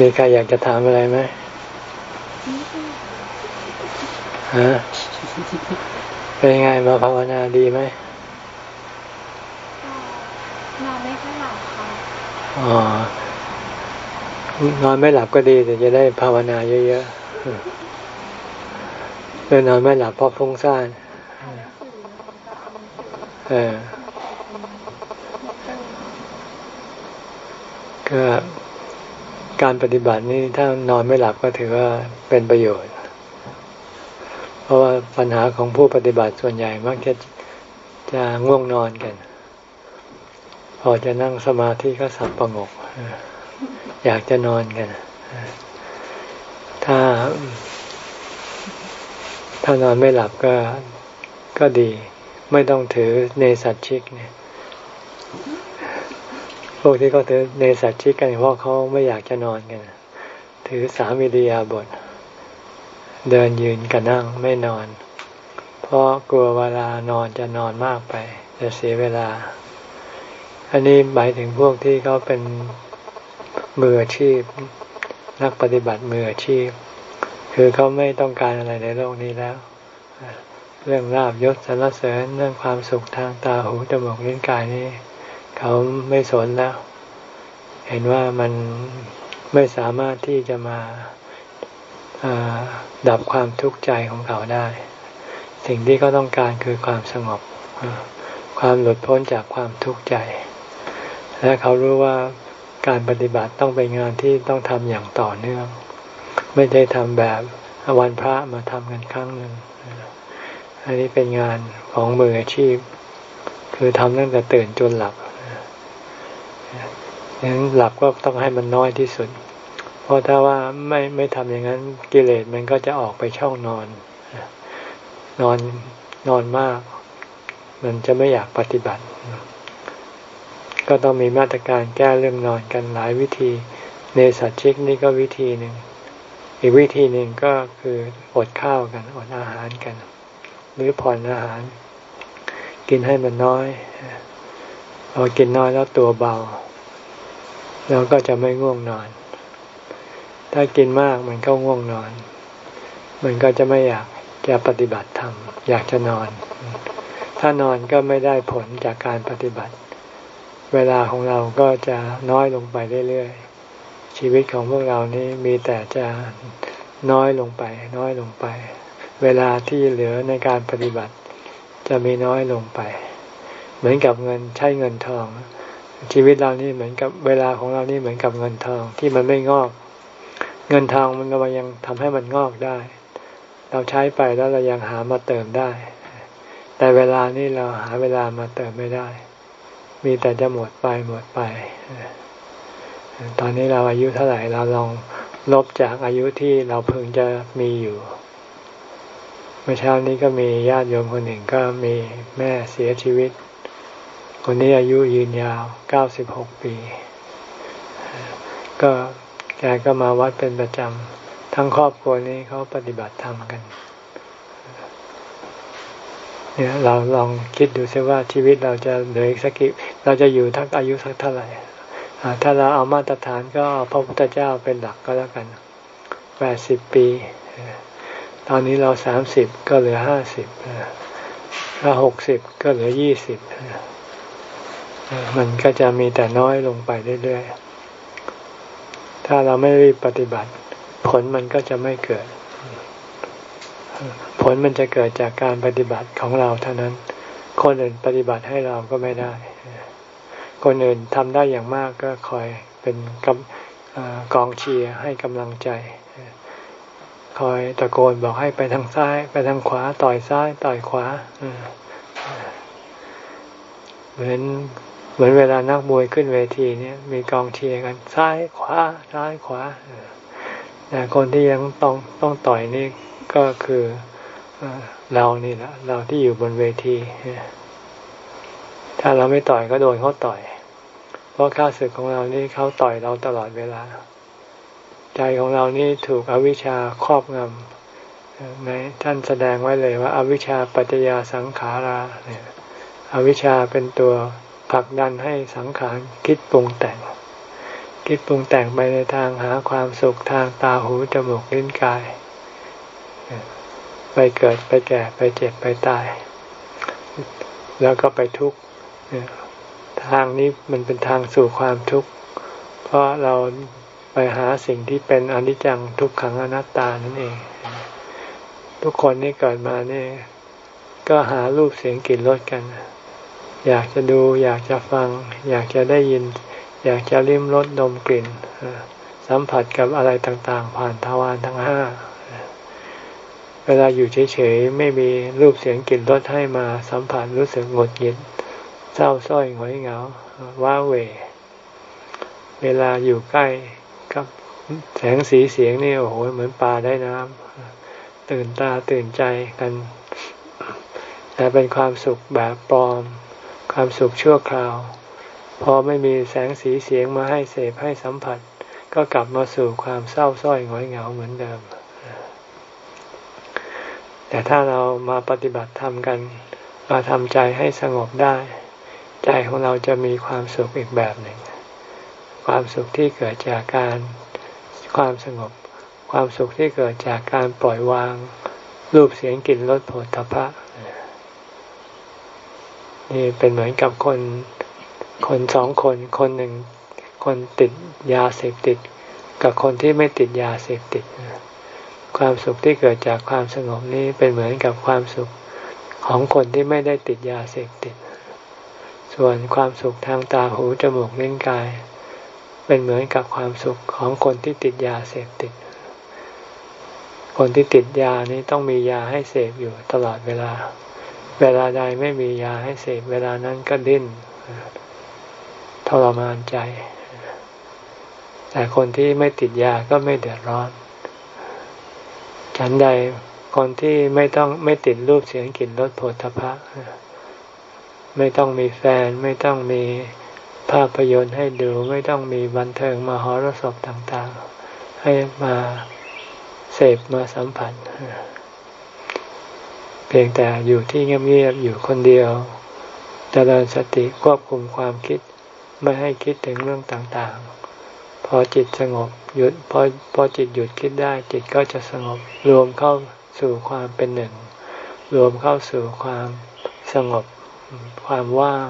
มีใครอยากจะถามอะไรไหมฮะเป็นไงมาภาวนาดีไหมนอนไม่ค่อยหลับค่ะอ๋อนอนไม่หลับก็ดีแต่จะได้ภาวนาเยอะๆเดินนอนไม่หลับเพราะฟุ้งซ่านเออก็ การปฏิบัตินี่ถ้านอนไม่หลับก็ถือว่าเป็นประโยชน์ เพราะว่าปัญหาของผู้ปฏิบัติส่วนใหญ่มักจะจะง่วงนอนกัน พอจะนั่งสมาธิก็สับประงก อยากจะนอนกัน ถ้า ถ้านอนไม่หลับก็ก็ดี ไม่ต้องถือเนสัตชิกเนี่ย พวกที่เขาถือในสัตว์ชิกกันเพราะเขาไม่อยากจะนอนกัน ถือสามิริยาบท เดินยืนกับนั่งไม่นอน เพราะกลัวเวลานอนจะนอนมากไป จะเสียเวลา อันนี้หมายถึงพวกที่เขาเป็นมืออาชีพ นักปฏิบัติมืออาชีพ คือเขาไม่ต้องการอะไรในโลกนี้แล้ว เรื่องราบยศสรรเสริญเรื่องความสุขทางตาหูจมูกลิ้นกายนี่ เขาไม่สนแล้ว เห็นว่ามันไม่สามารถที่จะมาดับความทุกข์ใจของเขาได้ สิ่งที่เขาต้องการคือความสงบ ความหลุดพ้นจากความทุกข์ใจ และเขารู้ว่าการปฏิบัติต้องเป็นงานที่ต้องทำอย่างต่อเนื่อง ไม่ได้ทำแบบวันพระมาทำกันครั้งหนึ่งอันนี้เป็นงานของมืออาชีพ คือทำตั้งแต่ตื่นจนหลับ งั้นหลับก็ต้องให้มันน้อยที่สุด เพราะถ้าว่าไม่ไม่ทำอย่างนั้นกิเลสมันก็จะออกไปช่องนอน นอนนอนมาก มันจะไม่อยากปฏิบัติ ก็ต้องมีมาตรการแก้เรื่องนอนกันหลายวิธี ในสัตชิกนี่ก็วิธีหนึ่งอีกวิธีหนึ่งก็คืออดข้าวกันอดอาหารกัน หรือผ่อนอาหาร กินให้มันน้อย พอกินน้อยแล้วตัวเบาเราก็จะไม่ง่วงนอน ถ้ากินมากมันก็ง่วงนอน มันก็จะไม่อยากจะปฏิบัติธรรมอยากจะนอน ถ้านอนก็ไม่ได้ผลจากการปฏิบัติ เวลาของเราก็จะน้อยลงไปเรื่อยๆ ชีวิตของพวกเรานี้มีแต่จะน้อยลงไป น้อยลงไป เวลาที่เหลือในการปฏิบัติ จะมีน้อยลงไป เหมือนกับเงินใช้เงินทอง ชีวิตเรานี่เหมือนกับเวลาของเรานี่เหมือนกับเงินทองที่มันไม่งอก เงินทองมันก็ยังทำให้มันงอกได้ เราใช้ไปแล้วเรายังหามาเติมได้ แต่เวลานี่เราหาเวลามาเติมไม่ได้ มีแต่จะหมดไปหมดไป ตอนนี้เราอายุเท่าไหร่เราลองลบจากอายุที่เราเพิ่งจะมีอยู่เมื่อเช้านี้ก็มีญาติโยมคนหนึ่งก็มีแม่เสียชีวิต คนนี้อายุยืนยาวเก้าสิบหกปี ก็แกก็มาวัดเป็นประจำ ทั้งครอบครัวนี้เขาปฏิบัติธรรมกัน เนี่ยเราลองคิดดูซิว่าชีวิตเราจะเหลืออีกสักกี่เราจะอยู่ทั้งอายุสักเท่าไหร่ถ้าเราเอามาตรฐานก็พระพุทธเจ้าเป็นหลักก็แล้วกันแปดสิบปี ตอนนี้เราสามสิบก็เหลือห้าสิบถ้าหกสิบก็เหลือยี่สิบ มันก็จะมีแต่น้อยลงไปเรื่อยๆ ถ้าเราไม่รีบปฏิบัติ ผลมันก็จะไม่เกิด ผลมันจะเกิดจากการปฏิบัติของเราเท่านั้น คนอื่นปฏิบัติให้เราก็ไม่ได้ คนอื่นทำได้อย่างมากก็คอยเป็นกกองเชียร์ให้กำลังใจ คอยตะโกนบอกให้ไปทางซ้าย ไปทางขวาต่อยซ้ายต่อยขวาเหมือน เหมือนเวลานักมวยขึ้นเวทีเนี่ยมีกองเชียร์กันซ้ายขวาซ้ายขวาแต่คนที่ยังต้องต้องต่อยนี่ก็คือเรานี่แหละเราที่อยู่บนเวที ถ้าเราไม่ต่อยก็โดนเขาต่อย เพราะข้าศึกของเรานี่เขาต่อยเราตลอดเวลา ใจของเรานี่ถูกอวิชชาครอบงำในท่านแสดงไว้เลยว่าอาวิชชาปัจจยาสังขาราเนี่ยอวิชชาเป็นตัว ผลักดันให้สังขารคิดปรุงแต่ง คิดปรุงแต่งไปในทางหาความสุขทางตาหูจมูกลิ้นกาย ไปเกิดไปแก่ไปเจ็บไปตาย แล้วก็ไปทุกข์ทางนี้มันเป็นทางสู่ความทุกข์ เพราะเราไปหาสิ่งที่เป็นอนิจจังทุกขังอนัตตานั่นเอง ทุกคนนี่เกิดมานี่ก็หารูปเสียงกลิ่นรสกัน อยากจะดู อยากจะฟัง อยากจะได้ยิน อยากจะลิ้มรสดมกลิ่น สัมผัสกับอะไรต่างๆ ผ่านทวารทั้งห้าเวลาอยู่เฉยๆไม่มีรูปเสียงกลิ่นรสให้มาสัมผัสรู้สึกหงุดหงิดเศร้าส้อยหงอยเหงาว้าเหวเวลาอยู่ใกล้กับแสงสีเสียงนี่โอ้โหเหมือนปลาได้น้ำตื่นตาตื่นใจกัน แต่เป็นความสุขแบบปลอม ความสุขชั่วคราว พอไม่มีแสงสีเสียงมาให้เสพให้สัมผัส ก็กลับมาสู่ความเศร้าส้อยหงอยเหงาเหมือนเดิม แต่ถ้าเรามาปฏิบัติธรรมกัน มาทำใจให้สงบได้ ใจของเราจะมีความสุขอีกแบบหนึ่ง ความสุขที่เกิดจากการความสงบ ความสุขที่เกิดจากการปล่อยวางรูปเสียงกลิ่นรสผลทพะ นี่เป็นเหมือนกับคนคนสองคน คนหนึ่งคนติดยาเสพติด กับคนที่ไม่ติดยาเสพติด ความสุขที่เกิดจากความสงบนี้เป็นเหมือนกับความสุขของคนที่ไม่ได้ติดยาเสพติด ส่วนความสุขทางตาหูจมูกลิ้นกาย เป็นเหมือนกับความสุขของคนที่ติดยาเสพติด คนที่ติดยานี้ต้องมียาให้เสพอยู่ตลอดเวลา เวลาใดไม่มียาให้เสพเวลานั้นก็ดิ้นทรมานใจ แต่คนที่ไม่ติดยาก็ไม่เดือดร้อน ฉันใดคนที่ไม่ต้องไม่ติดรูปเสียงกลิ่นรสโผฏฐะไม่ต้องมีแฟน ไม่ต้องมีภาพยนตร์ให้ดู ไม่ต้องมีบันเทิงมาหรสพต่าง ๆ ให้มาเสพมาสัมผัส เพียงแต่อยู่ที่เงียบๆอยู่คนเดียวเจริญสติควบคุมความคิดไม่ให้คิดถึงเรื่องต่างๆ พอจิตสงบหยุดพอพอจิตหยุดคิดได้ จิตก็จะสงบรวมเข้าสู่ความเป็นหนึ่ง รวมเข้าสู่ความสงบความว่าง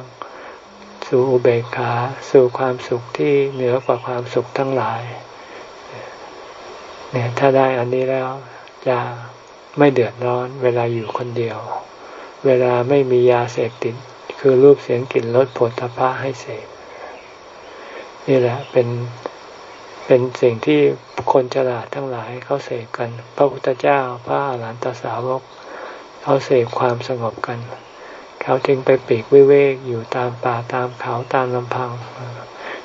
สู่อุเบกขา สู่ความสุขที่เหนือกว่าความสุขทั้งหลาย เนี่ยถ้าได้อันนี้แล้วจะ ไม่เดือดร้อน เวลาอยู่คนเดียว เวลาไม่มียาเสพติด คือรูปเสียงกลิ่นรสผลทพะให้เสพนี่แหละเป็นเป็นสิ่งที่คนฉลาดทั้งหลายเขาเสพกัน พระพุทธเจ้าพระอรหันตสาวกเขาเสพความสงบกัน เขาจึงไปปีกวิเวกอยู่ตามป่าตามเขาตามลำพัง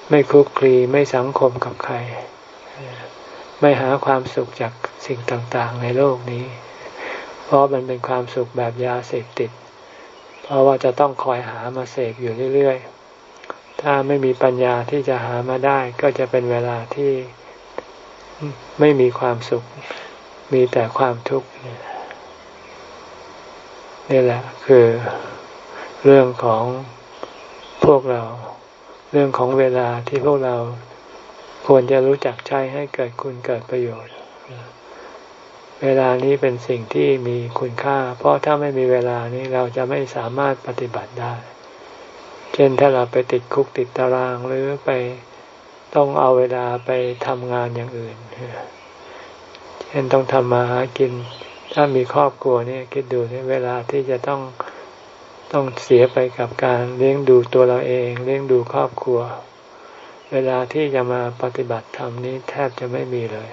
ไม่คลุกคลีไม่สังคมกับใคร ไม่หาความสุขจากสิ่งต่างๆในโลกนี้ เพราะมันเป็นความสุขแบบยาเสพติด เพราะว่าจะต้องคอยหามาเสพอยู่เรื่อยๆ ถ้าไม่มีปัญญาที่จะหามาได้ ก็จะเป็นเวลาที่ไม่มีความสุข มีแต่ความทุกข์นี่แหละคือเรื่องของพวกเรา เรื่องของเวลาที่พวกเราควรจะรู้จักใช้ให้เกิดคุณเกิดประโยชน์ เวลานี้เป็นสิ่งที่มีคุณค่า เพราะถ้าไม่มีเวลานี้เราจะไม่สามารถปฏิบัติได้ เช่นถ้าเราไปติดคุกติดตารางหรือไปต้องเอาเวลาไปทำงานอย่างอื่น เช่นต้องทำมาหากิน ถ้ามีครอบครัวนี่คิดดูนี่เวลาที่จะต้องต้องเสียไปกับการเลี้ยงดูตัวเราเอง เลี้ยงดูครอบครัว เวลาที่จะมาปฏิบัติธรรมนี้แทบจะไม่มีเลย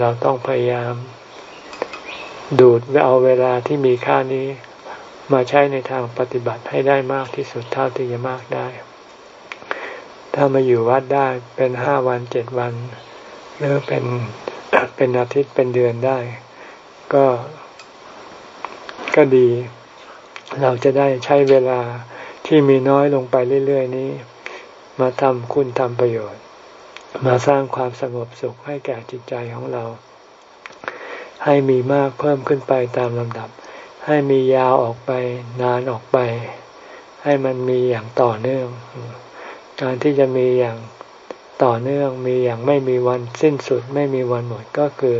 เราต้องพยายาม ดูดเอาเวลาที่มีค่านี้ มาใช้ในทางปฏิบัติให้ได้มากที่สุดเท่าที่จะมากได้ ถ้ามาอยู่วัดได้เป็นห้าวันเจ็ดวัน หรือเป็นเป็นอาทิตย์เป็นเดือนได้ ก็ก็ดี เราจะได้ใช้เวลาที่มีน้อยลงไปเรื่อย ๆ นี้ มาทำคุณทำประโยชน์ มาสร้างความสงบสุขให้แก่จิตใจของเรา ให้มีมากเพิ่มขึ้นไปตามลำดับ ให้มียาวออกไปนานออกไป ให้มันมีอย่างต่อเนื่อง การที่จะมีอย่างต่อเนื่องมีอย่างไม่มีวันสิ้นสุดไม่มีวันหมดก็คือ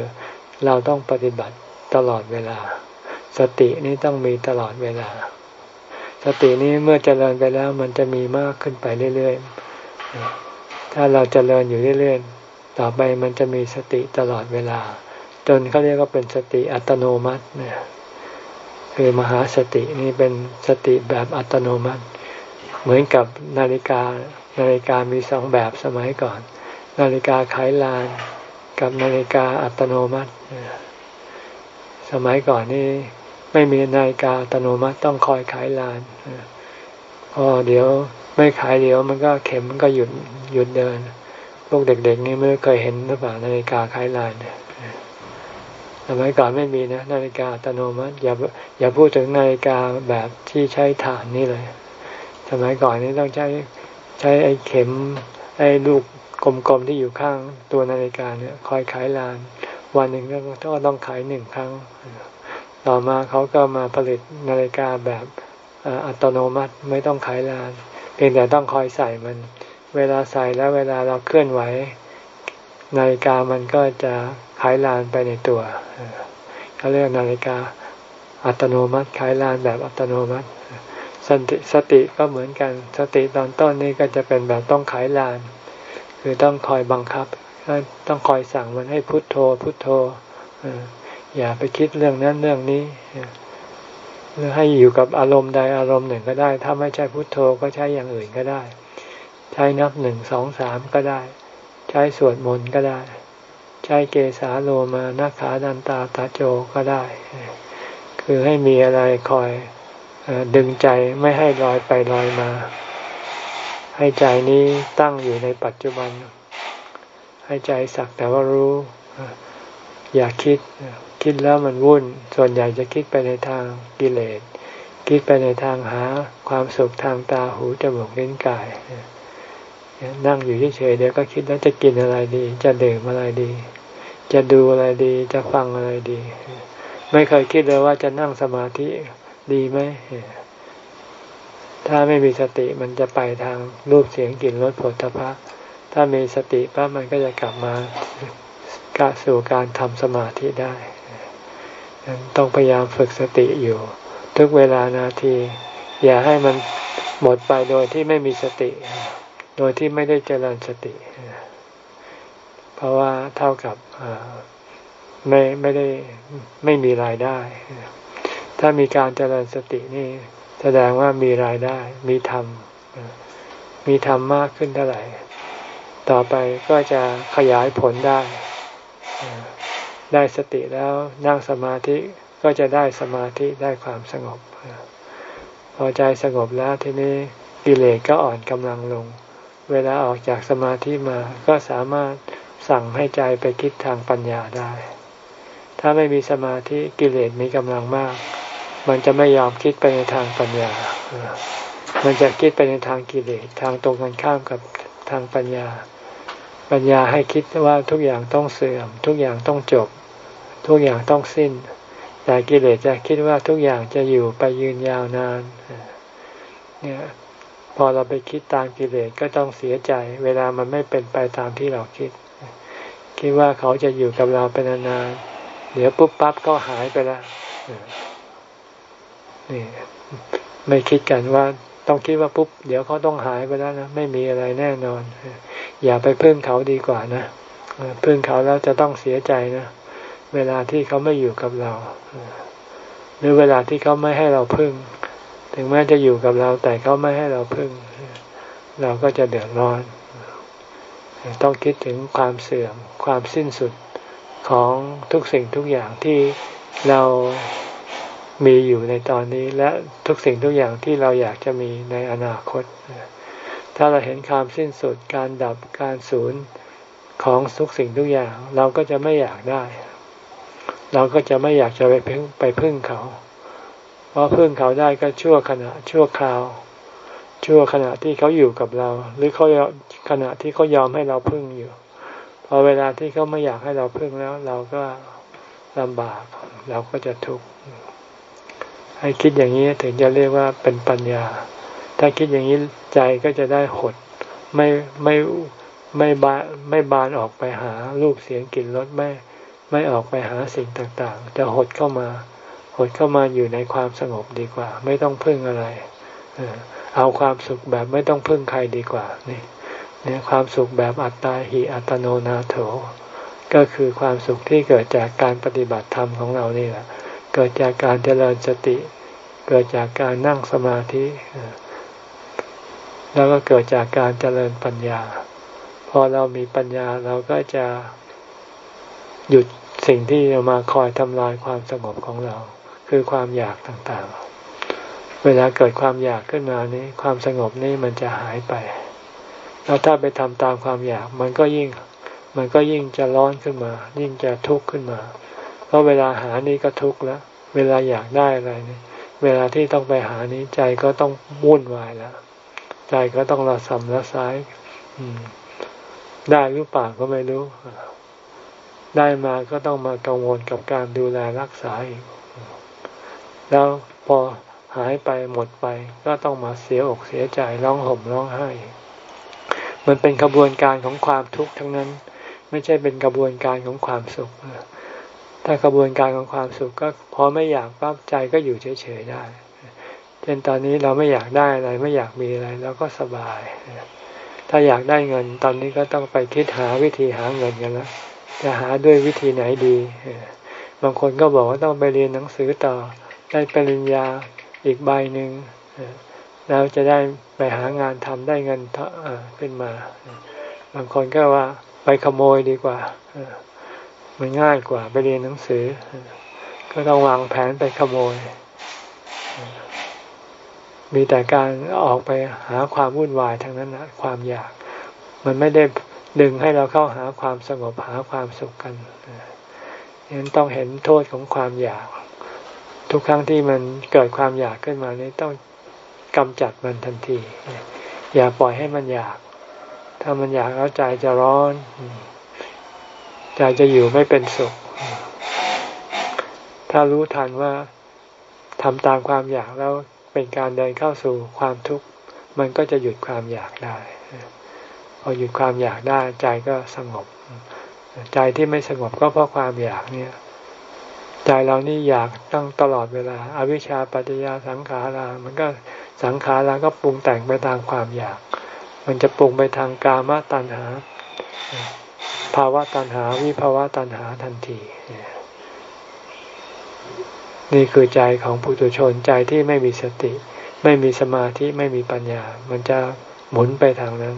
เราต้องปฏิบัติตลอดเวลา สตินี้ต้องมีตลอดเวลา สตินี้เมื่อเจริญไปแล้วมันจะมีมากขึ้นไปเรื่อยๆ ถ้าเราเจริญอยู่เรื่อยๆ ต่อไปมันจะมีสติตลอดเวลา จนเขาเรียกว่าเป็นสติอัตโนมัติเนี่ยคือมหาสตินี่เป็นสติแบบอัตโนมัติ เหมือนกับนาฬิกานาฬิกามีสองแบบสมัยก่อน นาฬิกาไขลาน กับนาฬิกาอัตโนมัติ สมัยก่อนนี่ไม่มีนาฬิกาอัตโนมัติต้องคอยขายลานพอเดี๋ยว ไม่ขายเดี๋ยวมันก็เข็มมันก็หยุดหยุดเดิน พวกเด็กๆนี่ไม่เคยเห็นหรือเปล่านาฬิกาขายลานเนี่ยสมัยก่อนไม่มีนะนาฬิกาอัตโนมัติอย่าอย่าพูดถึงนาฬิกาแบบที่ใช้ถ่านนี่เลย สมัยก่อนนี่ต้องใช้ใช้ไอ้เข็ม ไอ้ลูกกลมๆที่อยู่ข้างตัวนาฬิกาเนี่ย คอยขายลาน วันหนึ่งก็ต้องขายหนึ่งครั้ง ต่อมาเขาก็มาผลิตนาฬิกาแบบอัตโนมัติไม่ต้องขายลาน เพียงแต่ต้องคอยใส่มัน เวลาใส่แล้วเวลาเราเคลื่อนไหวนาฬิกามันก็จะขายลานไปในตัวเขาเรียกนาฬิกาอัตโนมัติขายลานแบบอัตโนมัติสติสติก็เหมือนกันสติตอนต้นนี้ก็จะเป็นแบบต้องขายลาน คือต้องคอยบังคับ ต้องคอยสั่งมันให้พุโทโธพุโทโธอย่าไปคิดเรื่องนั้นเรื่องนี้ หรือให้อยู่กับอารมณ์ใดอารมณ์หนึ่งก็ได้ ถ้าไม่ใช่พุโทโธก็ใช้อย่างอื่นก็ได้ ใช้นับหนึ่งสองสามก็ได้ ใช้สวดมนต์ก็ได้ ใช้เกสาโลมานาขาดันตาตาโจก็ได้ คือให้มีอะไรคอยดึงใจไม่ให้ลอยไปลอยมา ให้ใจนี้ตั้งอยู่ในปัจจุบัน ให้ใจสักแต่ว่ารู้ อย่าคิด คิดแล้วมันวุ่น ส่วนใหญ่จะคิดไปในทางกิเลส คิดไปในทางหาความสุขทางตาหูจมูกลิ้นกาย นั่งอยู่เฉยๆเดี๋ยวก็คิดแล้วจะกินอะไรดี จะดื่มอะไรดี จะดูอะไรดีจะฟังอะไรดี ไม่เคยคิดเลยว่าจะนั่งสมาธิดีไหมถ้าไม่มีสติมันจะไปทางรูปเสียงกลิ่นรสผลตภะถ้ามีสติปั๊บมันก็จะกลับมากสู่การทำสมาธิได้ ต้องพยายามฝึกสติอยู่ ทุกเวลานาที อย่าให้มันหมดไปโดยที่ไม่มีสติ โดยที่ไม่ได้เจริญสติ เพราะว่าเท่ากับไม่ไม่ได้ไม่มีรายได้ ถ้ามีการเจริญสตินี่ แสดงว่ามีรายได้ มีธรรม มีธรรมมากขึ้นเท่าไหร่ ต่อไปก็จะขยายผลได้ ได้สติแล้วนั่งสมาธิก็จะได้สมาธิได้ความสงบ พอใจสงบแล้วทีนี้กิเลสก็อ่อนกำลังลง เวลาออกจากสมาธิมาก็สามารถสั่งให้ใจไปคิดทางปัญญาได้ ถ้าไม่มีสมาธิกิเลสมีกำลังมาก มันจะไม่ยอมคิดไปในทางปัญญา มันจะคิดไปในทางกิเลสทางตรงกันข้ามกับทางปัญญา ปัญญาให้คิดว่าทุกอย่างต้องเสื่อม ทุกอย่างต้องจบ ทุกอย่างต้องสิ้น แต่กิเลสจะคิดว่าทุกอย่างจะอยู่ไปยืนยาวนานเนี่ยพอเราไปคิดตามกิเลสก็ต้องเสียใจ เวลามันไม่เป็นไปตามที่เราคิด คิดว่าเขาจะอยู่กับเราเป็นนานๆเดี๋ยวปุ๊บปั๊บก็หายไปแล้วนี่ไม่คิดกันว่า ต้องคิดว่าปุ๊บเดี๋ยวเขาต้องหายไปแล้วนะไม่มีอะไรแน่นอน อย่าไปพึ่งเขาดีกว่านะพึ่งเขาแล้วจะต้องเสียใจนะเวลาที่เขาไม่อยู่กับเรา หรือเวลาที่เขาไม่ให้เราพึ่ง ถึงแม้จะอยู่กับเรา แต่เขาไม่ให้เราพึ่ง เราก็จะเดือดร้อน ต้องคิดถึงความเสื่อมความสิ้นสุดของทุกสิ่งทุกอย่างที่เรา มีอยู่ในตอนนี้และทุกสิ่งทุกอย่างที่เราอยากจะมีในอนาคต ถ้าเราเห็นความสิ้นสุดการดับการสูญของทุกสิ่งทุกอย่าง เราก็จะไม่อยากได้ เราก็จะไม่อยากจะไปพึ่งไปพึ่งเขา เพอพึ่งเขาได้ก็ชั่วขณะชั่วคราว ชั่วขณะที่เขาอยู่กับเรา หรือเขาขณะที่เขายอมให้เราพึ่งอยู่พอเวลาที่เขาไม่อยากให้เราพึ่งแล้ว เราก็ลำบาก เราก็จะทุกข์ ให้คิดอย่างนี้ถึงจะเรียกว่าเป็นปัญญา ถ้าคิดอย่างนี้ใจก็จะได้หด ไม่ไม่ไม่บานไม่บานออกไปหารูปเสียงกลิ่นรสไม่ไม่ออกไปหาสิ่งต่างๆ จะหดเข้ามา หดเข้ามาอยู่ในความสงบดีกว่า ไม่ต้องพึ่งอะไรเอาความสุขแบบไม่ต้องพึ่งใครดีกว่านี่เนี่ยความสุขแบบอัตตาหิอัตโนนาโถ ก็คือความสุขที่เกิดจากการปฏิบัติธรรมของเรานี่แหละ กิดจากการเจริญสติ เกิดจากการนั่งสมาธิ แล้วก็เกิดจากการเจริญปัญญา พอเรามีปัญญาเราก็จะหยุดสิ่งที่จะมาคอยทำลายความสงบของเรา คือความอยากต่างๆ เวลาเกิดความอยากขึ้นมานี้ ความสงบนี้มันจะหายไป แล้วถ้าไปทำตามความอยาก มันก็ยิ่ง มันก็ยิ่งจะร้อนขึ้นมา ยิ่งจะทุกข์ขึ้นมา เพราะเวลาหานี้ก็ทุกข์แล้ว เวลาอยากได้อะไรเนี่ยเวลาที่ต้องไปหานี้ใจก็ต้องวุ่นวายแล้ว ใจก็ต้องระสำระสายได้หรือเปล่าก็ไม่รู้ ได้มาก็ต้องมากังวลกับการดูแลรักษาอีก แล้วพอหายไปหมดไป ก็ต้องมาเสียอกเสียใจร้องห่มร้องไห้ มันเป็นกระบวนการของความทุกข์ทั้งนั้น ไม่ใช่เป็นกระบวนการของความสุข ถ้ากระบวนการของความสุขก็พอไม่อยากปั๊บใจก็อยู่เฉยๆได้ เช่นตอนนี้เราไม่อยากได้อะไรไม่อยากมีอะไรเราก็สบาย ถ้าอยากได้เงินตอนนี้ก็ต้องไปคิดหาวิธีหาเงินกันแล้วจะหาด้วยวิธีไหนดี บางคนก็บอกว่าต้องไปเรียนหนังสือต่อ ได้ปริญญาอีกใบหนึ่งแล้วจะได้ไปหางานทำได้เงินขึ้นมา บางคนก็ว่าไปขโมยดีกว่า มันง่ายกว่าไปเรียนหนังสือ ก็ต้องวางแผนไปขโมย มีแต่การออกไปหาความวุ่นวายทั้งนั้นนะความอยาก มันไม่ได้ดึงให้เราเข้าหาความสงบหาความสุขกันฉะนั้นต้องเห็นโทษของความอยาก ทุกครั้งที่มันเกิดความอยากขึ้นมานี้ต้องกำจัดมันทันที อย่าปล่อยให้มันอยาก ถ้ามันอยากแล้วใจจะร้อน ใจจะอยู่ไม่เป็นสุข ถ้ารู้ทันว่าทำตามความอยากแล้วเป็นการเดินเข้าสู่ความทุกข์ มันก็จะหยุดความอยากได้ พอหยุดความอยากได้ใจก็สงบ ใจที่ไม่สงบก็เพราะความอยากเนี่ยใจเรานี่อยากตั้งตลอดเวลาอาวิชชาปัจจยาสังขารา มันก็สังขาราก็ปรุงแต่งไปตามความอยาก มันจะปรุงไปทางกามตัณหาาวะตัณหาวิภาวะตัณหาทันที นี่คือใจของผู้ตุชนใจที่ไม่มีสติ ไม่มีสมาธิไม่มีปัญญา มันจะหมุนไปทางนั้น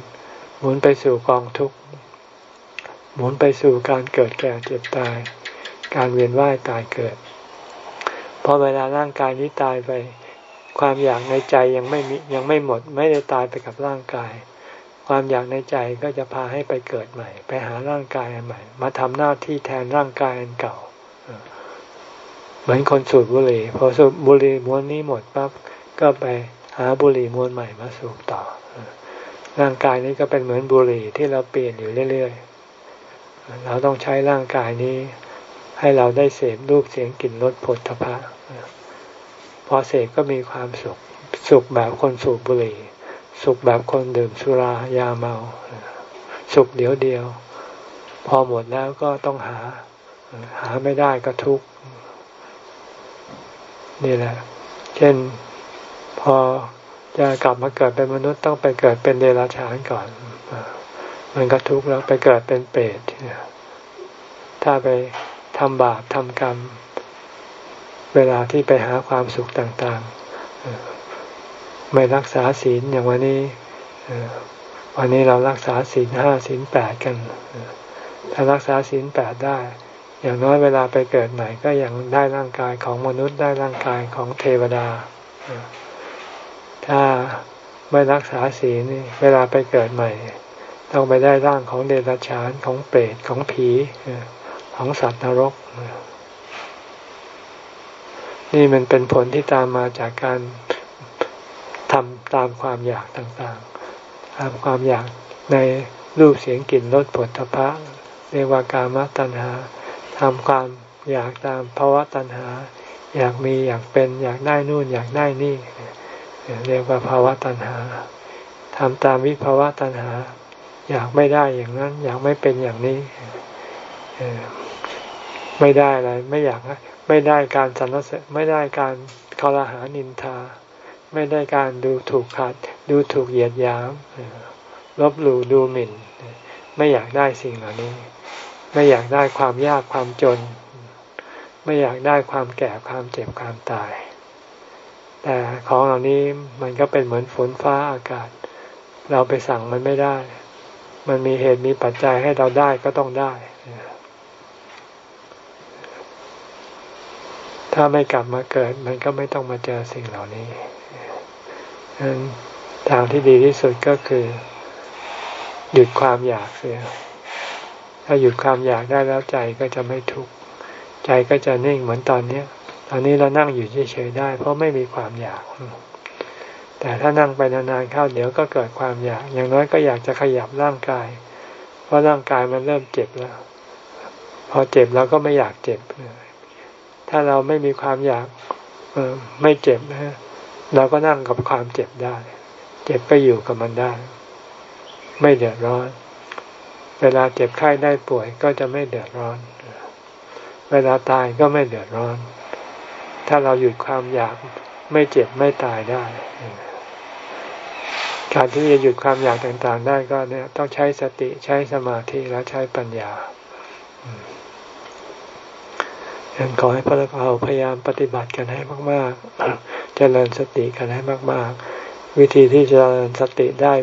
หมุนไปสู่กองทุกข์หมุนไปสู่การเกิดแก่เจ็บตาย การเวียนว่ายตายเกิดพอเวลาร่างกายนี้ตายไป ความอยากในใจยังไม่มียังไม่หมด ไม่ได้ตายไปกับร่างกาย ความอยากในใจก็จะพาให้ไปเกิดใหม่ ไปหาร่างกายใหม่ มาทำหน้าที่แทนร่างกายอันเก่า เหมือนคนสูบบุหรี่พอสูบบุหรี่มวนนี้หมดปั๊บก็ไปหาบุหรี่มวนใหม่มาสูบต่อ ร่างกายนี้ก็เป็นเหมือนบุหรี่ที่เราเปลี่ยนอยู่เรื่อยๆ เราต้องใช้ร่างกายนี้ ให้เราได้เสพรูปเสียงกลิ่นรสผลทพะพอเสพก็มีความสุขสุขแบบคนสูบบุหรี่ สุขแบบคนดื่มสุรายาเมา สุขเดียวเดียว พอหมดแล้วก็ต้องหา หาไม่ได้ก็ทุกข์นี่แหละ เช่นพอจะกลับมาเกิดเป็นมนุษย์ต้องไปเกิดเป็นเดรัจฉานก่อน มันก็ทุกข์แล้วไปเกิดเป็นเปรตถ้าไปทำบาปทำกรรม เวลาที่ไปหาความสุขต่างๆ ไม่รักษาศีลอย่างวันนี้วันนี้เรารักษาศีลห้าศีลแปดกัน ถ้ารักษาศีลแปดได้ อย่างน้อยเวลาไปเกิดใหม่ก็ยังได้ร่างกายของมนุษย์ได้ร่างกายของเทวดา ถ้าไม่รักษาศีลนี่เวลาไปเกิดใหม่ ต้องไปได้ร่างของเดรัจฉานของเปรตของผีของสัตว์นรก นี่มันเป็นผลที่ตามมาจากการ ตามความอยากต่างๆ ตามความอยากในรูปเสียงกลิ่นรสผลทพะเรียกว่ากามตัณหาทำความอยากตามภาวะตัณหา อยากมีอยากเป็นอยากได้นู่นอยากได้นี่ เรียกว่าภาวะตัณหาทำตามวิภาวะตัณหา อยากไม่ได้อย่างนั้น อยากไม่เป็นอย่างนี้ไม่ได้อะไรไม่อยากไม่ได้การสรรเสริญไม่ได้การคอรหานินทา ไม่ได้การดูถูกขัด ดูถูกเหยียดหยามลบหลู่ดูหมิ่น ไม่อยากได้สิ่งเหล่านี้ ไม่อยากได้ความยากความจน ไม่อยากได้ความแก่ความเจ็บความตาย แต่ของเหล่านี้มันก็เป็นเหมือนฝนฟ้าอากาศ เราไปสั่งมันไม่ได้ มันมีเหตุมีปัจจัยให้เราได้ก็ต้องได้ถ้าไม่กลับมาเกิด มันก็ไม่ต้องมาเจอสิ่งเหล่านี้ นั้นทางที่ดีที่สุดก็คือ หยุดความอยากเสีย ถ้าหยุดความอยากได้แล้วใจก็จะไม่ทุกข์ ใจก็จะนิ่งเหมือนตอนนี้ตอนนี้เรานั่งอยู่เฉยๆได้ เพราะไม่มีความอยาก แต่ถ้านั่งไปนานๆเข้าเดี๋ยวก็เกิดความอยาก อย่างน้อยก็อยากจะขยับร่างกาย เพราะร่างกายมันเริ่มเจ็บแล้ว พอเจ็บเราก็ไม่อยากเจ็บ ถ้าเราไม่มีความอยากไม่เจ็บนะ เราก็นั่งกับความเจ็บได้ เจ็บก็อยู่กับมันได้ ไม่เดือดร้อน เวลาเจ็บไข้ได้ป่วยก็จะไม่เดือดร้อน เวลาตายก็ไม่เดือดร้อน ถ้าเราหยุดความอยากไม่เจ็บไม่ตายได้ การที่จะหยุดความอยากต่างๆได้ก็เนี่ย ต้องใช้สติใช้สมาธิและใช้ปัญญา ขอให้พวกเราพยายามปฏิบัติกันให้มากๆ เจริญสติกันให้มาก ๆ วิธีที่จะเจริญสติได้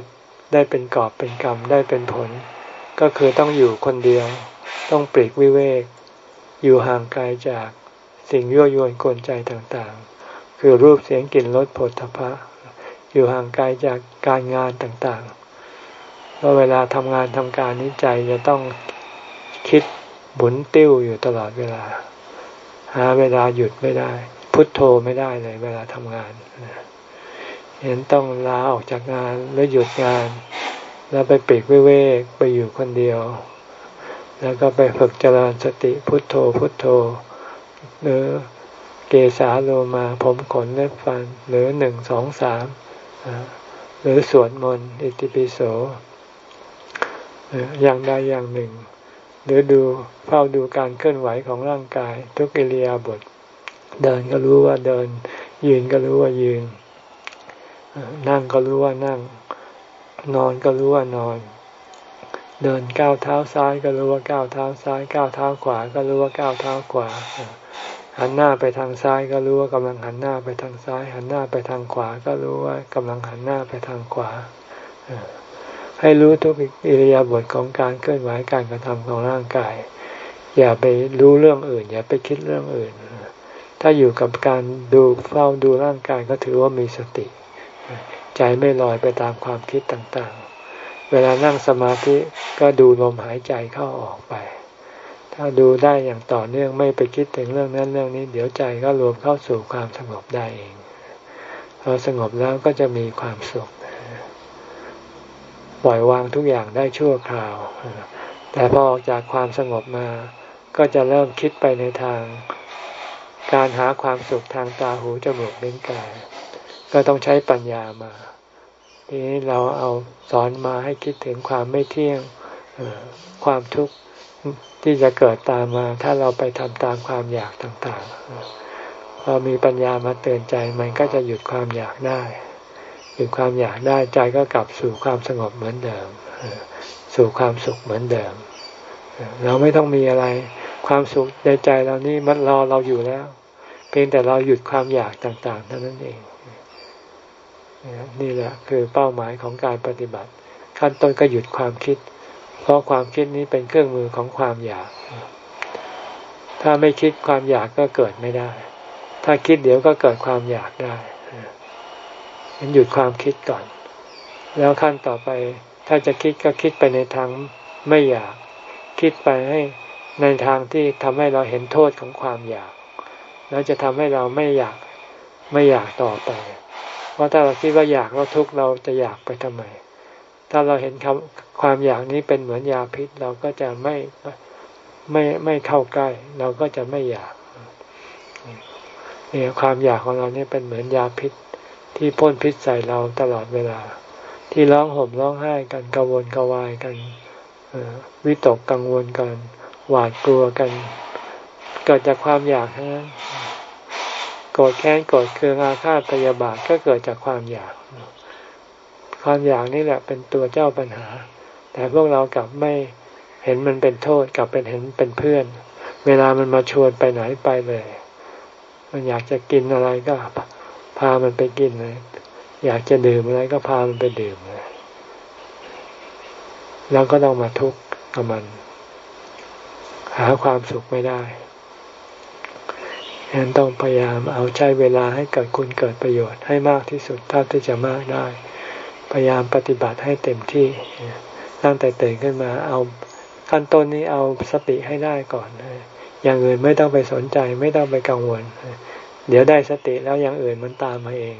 ได้เป็นกอบเป็นกรรมได้เป็นผล ก็คือต้องอยู่คนเดียว ต้องปลีกวิเวก อยู่ห่างไกลจากสิ่งยั่วยวนกลใจต่างๆ คือรูปเสียงกลิ่นรสผลทพะ อยู่ห่างไกลจากการงานต่างๆเพราะเวลาทำงานทำการนี้ใจจะต้องคิดบุนติ้วอยู่ตลอดเวลา หาเวลาหยุดไม่ได้ พุทโธไม่ได้เลย เวลาทำงานเห็นต้องลาออกจากงานหรือหยุดงาน แล้วไปปีกวิเวกไปอยู่คนเดียว แล้วก็ไปฝึกเจริญสติพุทโธพุทโธ หรือเกสาโลมาผมขนเล็บฟัน หรือหนึ่งสองสามหรือสวดมนต์อิติปิโสอย่างใดอย่างหนึ่ง หรือดูเฝ้าดูการเคลื่อนไหวของร่างกาย ทุกอิริยาบถเดินก็รู้ว่าเดิน ยืนก็รู้ว่ายืน นั่งก็รู้ว่านั่ง นอนก็รู้ว่านอน เดินก้าวเท้าซ้ายก็รู้ว่าก้าวเท้าซ้ายก้าวเท้าขวาก็รู้ว่าก้าวเท้าขวาหันหน้าไปทางซ้ายก็รู้ว่ากำลังหันหน้าไปทางซ้าย หันหน้าไปทางขวาก็รู้ว่ากำลังหันหน้าไปทางขวา ให้รู้ทุกอิริยาบถของการเคลื่อนไหวการกระทำของร่างกาย อย่าไปรู้เรื่องอื่น อย่าไปคิดเรื่องอื่น ถ้าอยู่กับการดูเฝ้าดูร่างกายก็ถือว่ามีสติ ใจไม่ลอยไปตามความคิดต่างๆ เวลานั่งสมาธิก็ดูลมหายใจเข้าออกไป ถ้าดูได้อย่างต่อเนื่องไม่ไปคิดถึงเรื่องนั้นเรื่องนี้ เดี๋ยวใจก็รวมเข้าสู่ความสงบได้เองพอสงบแล้วก็จะมีความสุข ปล่อยวางทุกอย่างได้ชั่วคราว แต่พอออกจากความสงบมา ก็จะเริ่มคิดไปในทาง การหาความสุขทางตาหูจมูกลิ้นกาย ก็ต้องใช้ปัญญามาทีนี้เราเอาสอนมาให้คิดถึงความไม่เที่ยงความทุกข์ที่จะเกิดตามมา ถ้าเราไปทำตามความอยากต่างๆพอมีปัญญามาเตือนใจมันก็จะหยุดความอยากได้ หยุดความอยากได้ใจก็กลับสู่ความสงบเหมือนเดิม สู่ความสุขเหมือนเดิม เราไม่ต้องมีอะไร ความสุขในใจเรานี่มันรอเราอยู่แล้ว เพียงแต่เราหยุดความอยากต่างๆเท่านั้นเอง นี่แหละคือเป้าหมายของการปฏิบัติ ขั้นต้นก็หยุดความคิด เพราะความคิดนี้เป็นเครื่องมือของความอยาก ถ้าไม่คิดความอยากก็เกิดไม่ได้ ถ้าคิดเดี๋ยวก็เกิดความอยากได้ หยุดความคิดก่อน แล้วขั้นต่อไป ถ้าจะคิดก็คิดไปในทางไม่อยาก คิดไปให้ในทางที่ทำให้เราเห็นโทษของความอยาก แล้วจะทำให้เราไม่อยากไม่อยากต่อไป เพราะถ้าเราคิดว่าอยากเราทุกเราจะอยากไปทำไม ถ้าเราเห็นคำความอยากนี้เป็นเหมือนยาพิษ เราก็จะไม่ไม่ไม่เข้าใกล้ เราก็จะไม่อยากเนี่ยความอยากของเราเนี่ยเป็นเหมือนยาพิษ ที่พ่นพิษใส่เราตลอดเวลา ที่ร้องห่มร้องไห้กันกังวลกวายกันวิตกกังวลกัน หวาดกลัวกัน เกิดจากความอยากทั้งนั้นโกรธแค้นโกรธเคืองอาฆาตพยาบาทก็เกิดจากความอยาก ความอยากนี่แหละเป็นตัวเจ้าปัญหา แต่พวกเรากลับไม่เห็นมันเป็นโทษกลับเป็นเห็นเป็นเพื่อน เวลามันมาชวนไปไหนไปเลย มันอยากจะกินอะไรก็ พามันไปกินเลยอยากจะดื่มอะไรก็พามันไปดื่มเลยแล้วก็ต้องมาทุกข์กับมัน หาความสุขไม่ได้ฉะนั้นต้องพยายามเอาใช้เวลาให้เกิดคุณเกิดประโยชน์ให้มากที่สุดเท่าที่จะมากได้ พยายามปฏิบัติให้เต็มที่ตั้งแต่ตื่นขึ้นมาเอาขั้นต้นนี้เอาสติให้ได้ก่อนอย่างอื่นไม่ต้องไปสนใจไม่ต้องไปกังวล เดี๋ยวได้สติแล้วอย่างอื่นมันตามมาเอง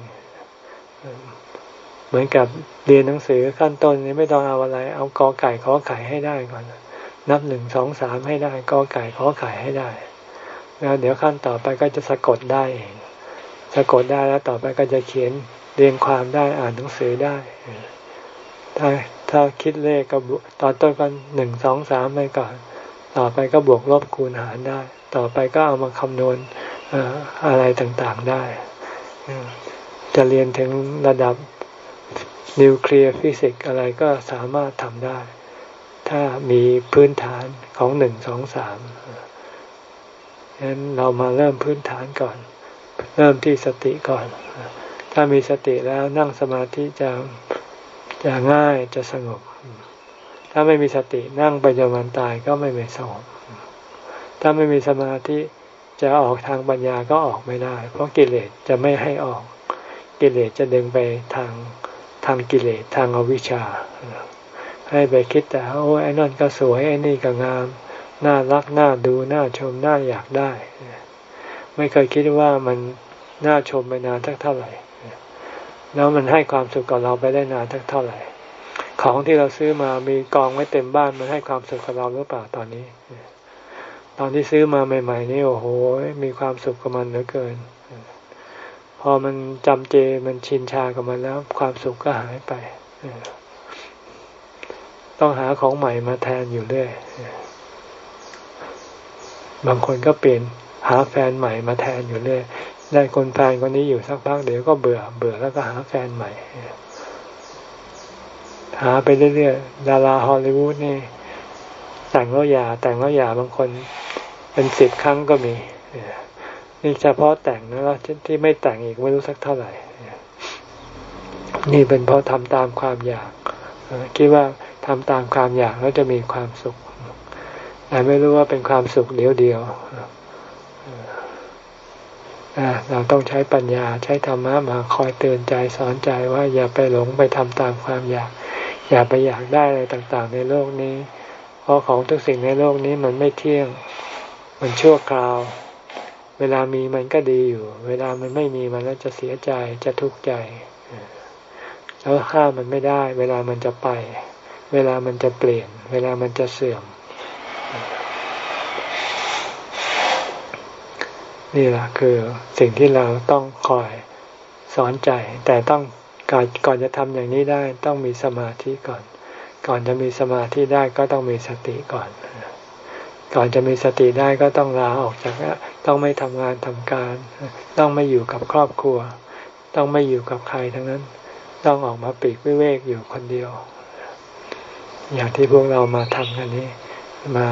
เหมือนกับเรียนหนังสือขั้นต้นนี้ไม่ต้องเอาอะไร เอากอไก่ขอไข่ให้ได้ก่อน นับหนึ่งสองสามให้ได้กอไก่ขอไข่ให้ได้ แล้วเดี๋ยวขั้นต่อไปก็จะสะกดได้เองสะกดได้แล้วต่อไปก็จะเขียนเรียงความได้อ่านหนังสือได้ ถ้าถ้าคิดเลขก็ตอนต้นก็หนึ่งสองสามไปก่อน ต่อไปก็บวกลบคูณหารได้ ต่อไปก็เอามาคำนวณ อะไรต่างๆได้จะเรียนถึงระดับนิวเคลียร์ฟิสิกส์อะไรก็สามารถทำได้ ถ้ามีพื้นฐานของหนึ่งสองสามฉะนั้นเรามาเริ่มพื้นฐานก่อน เริ่มที่สติก่อน ถ้ามีสติแล้วนั่งสมาธิจะจะง่ายจะสงบ ถ้าไม่มีสตินั่งไปจนวันตายก็ไม่มีสงบ ถ้าไม่มีสมาธิ จะออกทางปัญญาก็ออกไม่ได้ เพราะกิเลสจะไม่ให้ออก กิเลสจะดึงไปทางทางกิเลสทางอวิชชา ให้ไปคิดแต่โอ้ไอ้นั่นก็สวยไอ้นี่ก็งาม น่ารักน่าดูน่าชมน่าอยากได้ ไม่เคยคิดว่ามันน่าชมไปนานสักเท่าไหร่ แล้วมันให้ความสุขกับเราไปได้นานสักเท่าไหร่ ของที่เราซื้อมามีกองไว้เต็มบ้านมันให้ความสุขกับเราหรือเปล่าตอนนี้ ตอนที่ซื้อมาใหม่ๆนี่โอ้โห มีความสุขกับมันเหลือเกิน พอมันจำเจมันชินชากับมันแล้ว ความสุขก็หายไป ต้องหาของใหม่มาแทนอยู่เรื่อยบางคนก็เปลี่ยนหาแฟนใหม่มาแทนอยู่เรื่อยได้คนแฟนคนนี้อยู่สักพักเดี๋ยวก็เบื่อ เบื่อแล้วก็หาแฟนใหม่ หาไปเรื่อยๆดาราฮอลลีวูดนี่ แต่งแล้วยาแต่งแล้วยาบางคน เป็นสิบครั้งก็มีนี่เฉพาะแต่งนะแล้วที่ไม่แต่งอีกไม่รู้สักเท่าไหร่นี่เป็นเพราะทำตามความอยากคิดว่าทำตามความอยากแล้วจะมีความสุขแต่ไม่รู้ว่าเป็นความสุขเดียวเดียวเราต้องใช้ปัญญาใช้ธรรมะมาคอยเตือนใจสอนใจว่าอย่าไปหลงไปทำตามความอยาก อย่าไปอยากได้อะไรต่าง ๆ ในโลกนี้ เพราะของทุกสิ่งในโลกนี้มันไม่เที่ยง มันชั่วคราว เวลามีมันก็ดีอยู่ เวลามันไม่มีมันแล้วจะเสียใจจะทุกข์ใจ แล้วห้ามมันไม่ได้ เวลามันจะไป เวลามันจะเปลี่ยน เวลามันจะเสื่อม นี่แหละคือสิ่งที่เราต้องคอยสอนใจ แต่ต้องก่อนก่อนจะทำอย่างนี้ได้ ต้องมีสมาธิก่อน ก่อนจะมีสมาธิได้ก็ต้องมีสติก่อน ก่อนจะมีสติได้ก็ต้องลาออกจากต้องไม่ทำงานทำการ ต้องไม่อยู่กับครอบครัว ต้องไม่อยู่กับใครทั้งนั้น ต้องออกมาปีกวิเวกอยู่คนเดียว อย่างที่พวกเรามาทำกันนี้ มา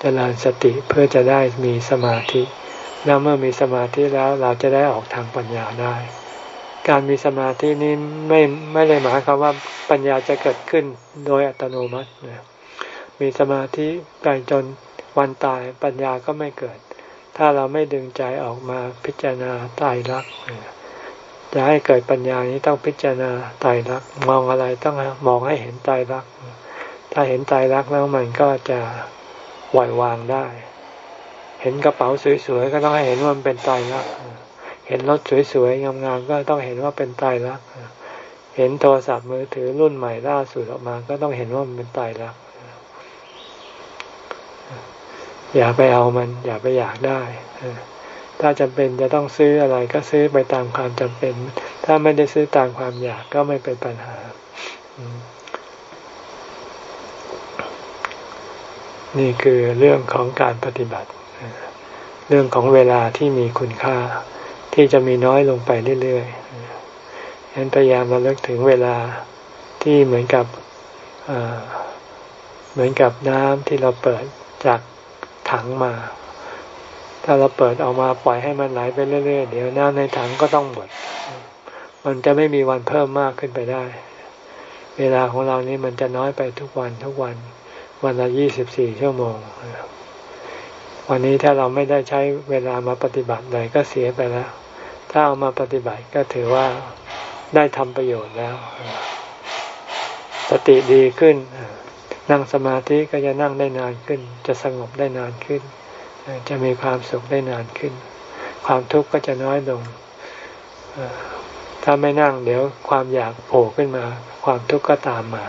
เจริญสติเพื่อจะได้มีสมาธิ แล้วเมื่อมีสมาธิแล้วเราจะได้ออกทางปัญญาได้ การมีสมาธินี้ไม่ไม่ได้หมายความว่าปัญญาจะเกิดขึ้นโดยอัตโนมัตินมีสมาธิไปจนวันตายปัญญาก็ไม่เกิด ถ้าเราไม่ดึงใจออกมาพิจารณาตายรักจะให้เกิดปัญญานี้ต้องพิจารณาตายรักมองอะไรต้องมองให้เห็นตายรักถ้าเห็นตายรักแล้วมันก็จะปล่อยวางได้ เห็นกระเป๋าสวยๆก็ต้องให้เห็นว่ามันเป็นตายรัก เห็นรถสวยๆงามๆก็ต้องเห็นว่าเป็นตายรักเห็นโทรศัพท์มือถือรุ่นใหม่ล่าสุดออกมา ก็ต้องเห็นว่ามันเป็นตายรักอย่าไปเอามัน อย่าไปอยากได้ถ้าจำเป็นจะต้องซื้ออะไรก็ซื้อไปตามความจำเป็น ถ้าไม่ได้ซื้อตามความอยากก็ไม่เป็นปัญหา นี่คือเรื่องของการปฏิบัติ เรื่องของเวลาที่มีคุณค่า ที่จะมีน้อยลงไปเรื่อยๆฉะนั้นพยายามมาเลิกถึงเวลาที่เหมือนกับเหมือนกับน้ำที่เราเปิดจากถังมา ถ้าเราเปิดออกมาปล่อยให้มันไหลไปเรื่อยๆ เดี๋ยวน้ำในถังก็ต้องหมด มันจะไม่มีวันเพิ่มมากขึ้นไปได้ เวลาของเรานี่มันจะน้อยไปทุกวันทุกวัน วันละยี่สิบสี่ชั่วโมง วันนี้ถ้าเราไม่ได้ใช้เวลามาปฏิบัติเลยก็เสียไปแล้ว ถ้าเอามาปฏิบัติก็ถือว่าได้ทำประโยชน์แล้ว สติดีขึ้น นั่งสมาธิก็จะนั่งได้นานขึ้น จะสงบได้นานขึ้น จะมีความสุขได้นานขึ้น ความทุกข์ก็จะน้อยลง ถ้าไม่นั่งเดี๋ยวความอยากโผล่ขึ้นมา ความทุกข์ก็ตามมา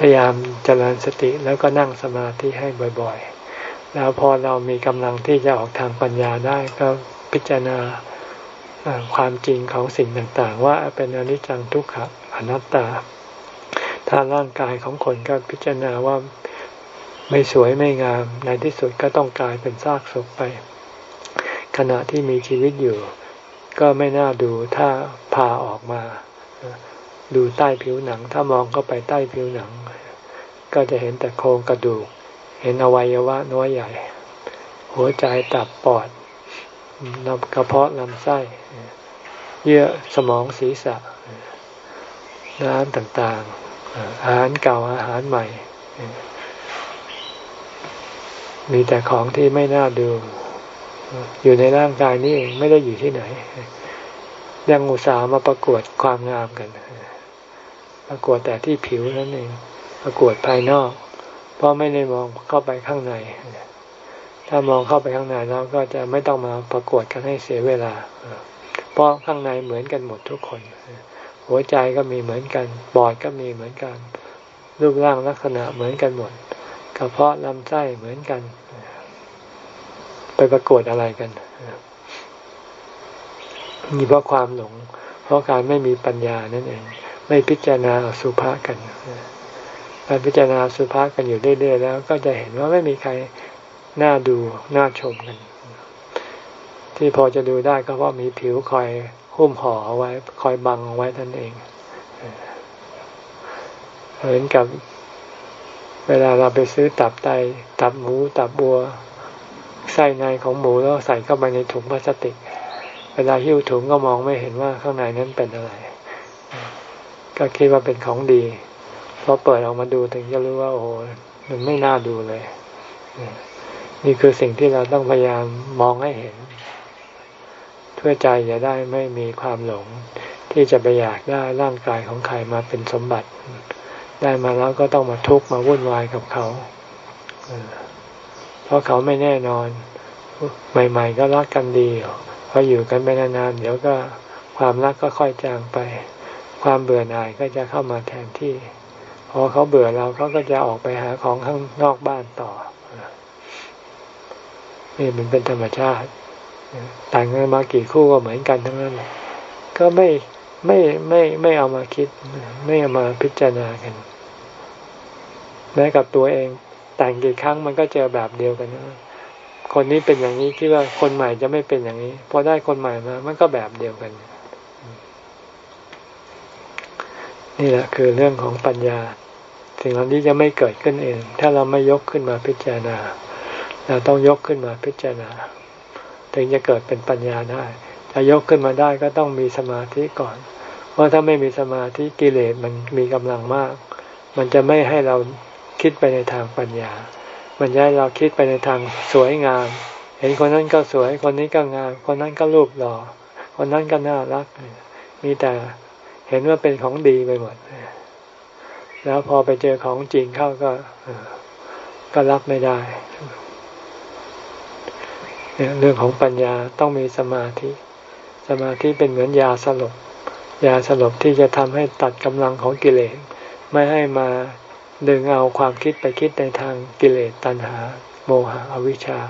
พยายามเจริญสติแล้วก็นั่งสมาธิให้บ่อยๆ แล้วพอเรามีกำลังที่จะออกทางปัญญาได้ก็ พิจารณาความจริงของสิ่งต่างๆ ว่าเป็นอนิจจังทุกขังอนัตตา ถ้าร่างกายของคนก็พิจารณาว่าไม่สวยไม่งาม ในที่สุดก็ต้องกลายเป็นซากศพไป ขณะที่มีชีวิตอยู่ ก็ไม่น่าดูถ้าพาออกมา ดูใต้ผิวหนัง ถ้ามองเข้าไปใต้ผิวหนัง ก็จะเห็นแต่โครงกระดูก เห็นอวัยวะน้อยใหญ่ หัวใจตับปอด ลำกระเพาะลำไส้เยื่อสมองศีรษะ น้ำต่างๆ อาหารเก่าอาหารใหม่ มีแต่ของที่ไม่น่าดูอยู่ในร่างกายนี้เองไม่ได้อยู่ที่ไหน ยังอุตส่าห์มาประกวดความงามกัน ประกวดแต่ที่ผิวนั่นเอง ประกวดภายนอก เพราะไม่ได้มองเข้าไปข้างใน ถ้ามองเข้าไปข้างในแล้วก็จะไม่ต้องมาประกวดกันให้เสียเวลา เพราะข้างในเหมือนกันหมดทุกคน หัวใจก็มีเหมือนกันปอดก็มีเหมือนกัน รูปร่างลักษณะเหมือนกันหมดกระเพาะลำไส้เหมือนกัน ไปประกวดอะไรกันมีเพราะความหลง เพราะการไม่มีปัญญานั่นเอง ไม่พิจารณาสุภาษกันการพิจารณาสุภาษกันอยู่เรื่อยๆแล้ว ก็จะเห็นว่าไม่มีใคร น่าดูน่าชมกัน ที่พอจะดูได้ก็เพราะมีผิวคอยหุ้มห่อเอาไว้ คอยบังเอาไว้ท่านเองเหมือนกับ เวลาเราไปซื้อตับไต ตับหมู ตับบัวไส้ในของหมูแล้วใส่เข้าไปในถุงพลาสติก เวลาหิ้วถุงก็มองไม่เห็นว่าข้างในนั้นเป็นอะไร ก็คิดว่าเป็นของดีพอเปิดออกมาดูถึงจะรู้ว่า โอ้มันไม่น่าดูเลย นี่คือสิ่งที่เราต้องพยายามมองให้เห็น เพื่อใจจะได้ไม่มีความหลง ที่จะไปอยากได้ร่างกายของใครมาเป็นสมบัติ ได้มาแล้วก็ต้องมาทุกข์มาวุ่นวายกับเขาเพราะเขาไม่แน่นอน ใหม่ ๆ ก็รักกันดีพออยู่กันไปนานๆเดี๋ยวก็ความรักก็ค่อยจางไป ความเบื่อหน่ายก็จะเข้ามาแทนที่พอเขาเบื่อเราเขาก็จะออกไปหาของข้างนอกบ้านต่อ นี่มันเป็นธรรมชาติแต่งงานมากี่คู่ก็เหมือนกันทั้งนั้นก็ไม่ไม่ไม่ไม่เอามาคิด ไม่เอามาพิจารณากันแม้กับตัวเอง แต่งกี่ครั้งมันก็เจอแบบเดียวกันนะคนนี้เป็นอย่างนี้คิดว่าคนใหม่จะไม่เป็นอย่างนี้พอได้คนใหม่มา มันก็แบบเดียวกัน นี่แหละคือเรื่องของปัญญา สิ่งเหล่านี้จะไม่เกิดขึ้นเอง ถ้าเราไม่ยกขึ้นมาพิจารณา เราต้องยกขึ้นมาพิจารณา ถึงจะเกิดเป็นปัญญาได้จะยกขึ้นมาได้ก็ต้องมีสมาธิก่อน เพราะถ้าไม่มีสมาธิกิเลสมันมีกำลังมาก มันจะไม่ให้เราคิดไปในทางปัญญา มันจะให้เราคิดไปในทางสวยงาม เห็นคนนั้นก็สวย คนนี้ก็งาม คนนั้นก็รูปหล่อ คนนั้นก็น่ารัก มีแต่เห็นว่าเป็นของดีไปหมด แล้วพอไปเจอของจริงเข้าก็ก็รับไม่ได้ เรื่องของปัญญาต้องมีสมาธิ สมาธิเป็นเหมือนยาสลบ ยาสลบที่จะทำให้ตัดกำลังของกิเลส ไม่ให้มาดึงเอาความคิดไปคิดในทางกิเลสตัณหา โมหะอวิชชา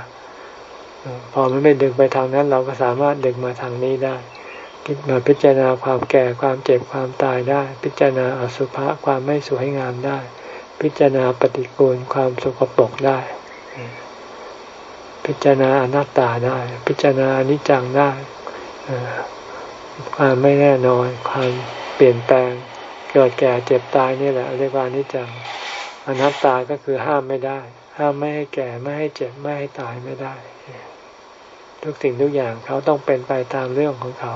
พอมันไม่ดึงไปทางนั้น เราก็สามารถดึงมาทางนี้ได้คิดมาพิจารณาความแก่ความเจ็บความตายได้ พิจารณาอสุภะความไม่สวยงามได้ พิจารณาปฏิกูลความสกปรกได้ พิจารณาอนัตตาได้ พิจารณาอนิจจังได้ความไม่แน่นอนความเปลี่ยนแปลง เกิดแก่เจ็บตายนี่แหละเรียกว่านิจจังอนัตตาก็คือห้ามไม่ได้ ห้ามไม่ให้แก่ไม่ให้เจ็บไม่ให้ตายไม่ได้ ทุกสิ่งทุกอย่างเขาต้องเป็นไปตามเรื่องของเขา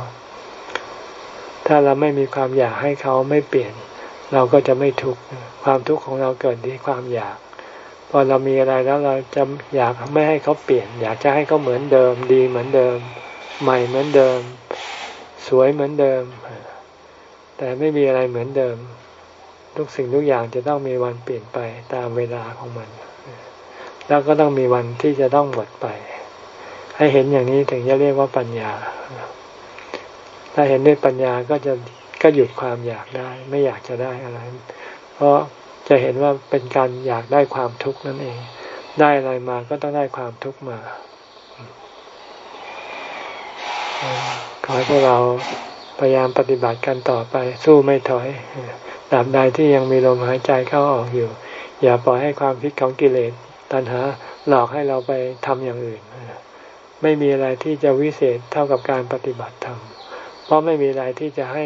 ถ้าเราไม่มีความอยากให้เขาไม่เปลี่ยน เราก็จะไม่ทุกข์ความทุกข์ของเราเกิดที่ความอยาก พอเรามีอะไรแล้วเราจะอยากไม่ให้เขาเปลี่ยน อยากจะให้เขาเหมือนเดิม ดีเหมือนเดิม ใหม่เหมือนเดิม สวยเหมือนเดิม แต่ไม่มีอะไรเหมือนเดิม ทุกสิ่งทุกอย่างจะต้องมีวันเปลี่ยนไปตามเวลาของมัน แล้วก็ต้องมีวันที่จะต้องหมดไป ให้เห็นอย่างนี้ถึงจะเรียกว่าปัญญา ถ้าเห็นด้วยปัญญาก็จะก็หยุดความอยากได้ ไม่อยากจะได้อะไร เพราะ จะเห็นว่าเป็นการอยากได้ความทุกข์นั่นเอง ได้อะไรมาก็ต้องได้ความทุกข์มา ขอให้พวกเราพยายามปฏิบัติกันต่อไป สู้ไม่ถอยตราบใดที่ยังมีลมหายใจเข้าออกอยู่ อย่าปล่อยให้ความคิดของกิเลสตัณหาหลอกให้เราไปทำอย่างอื่น ไม่มีอะไรที่จะวิเศษเท่ากับการปฏิบัติธรรม เพราะไม่มีอะไรที่จะให้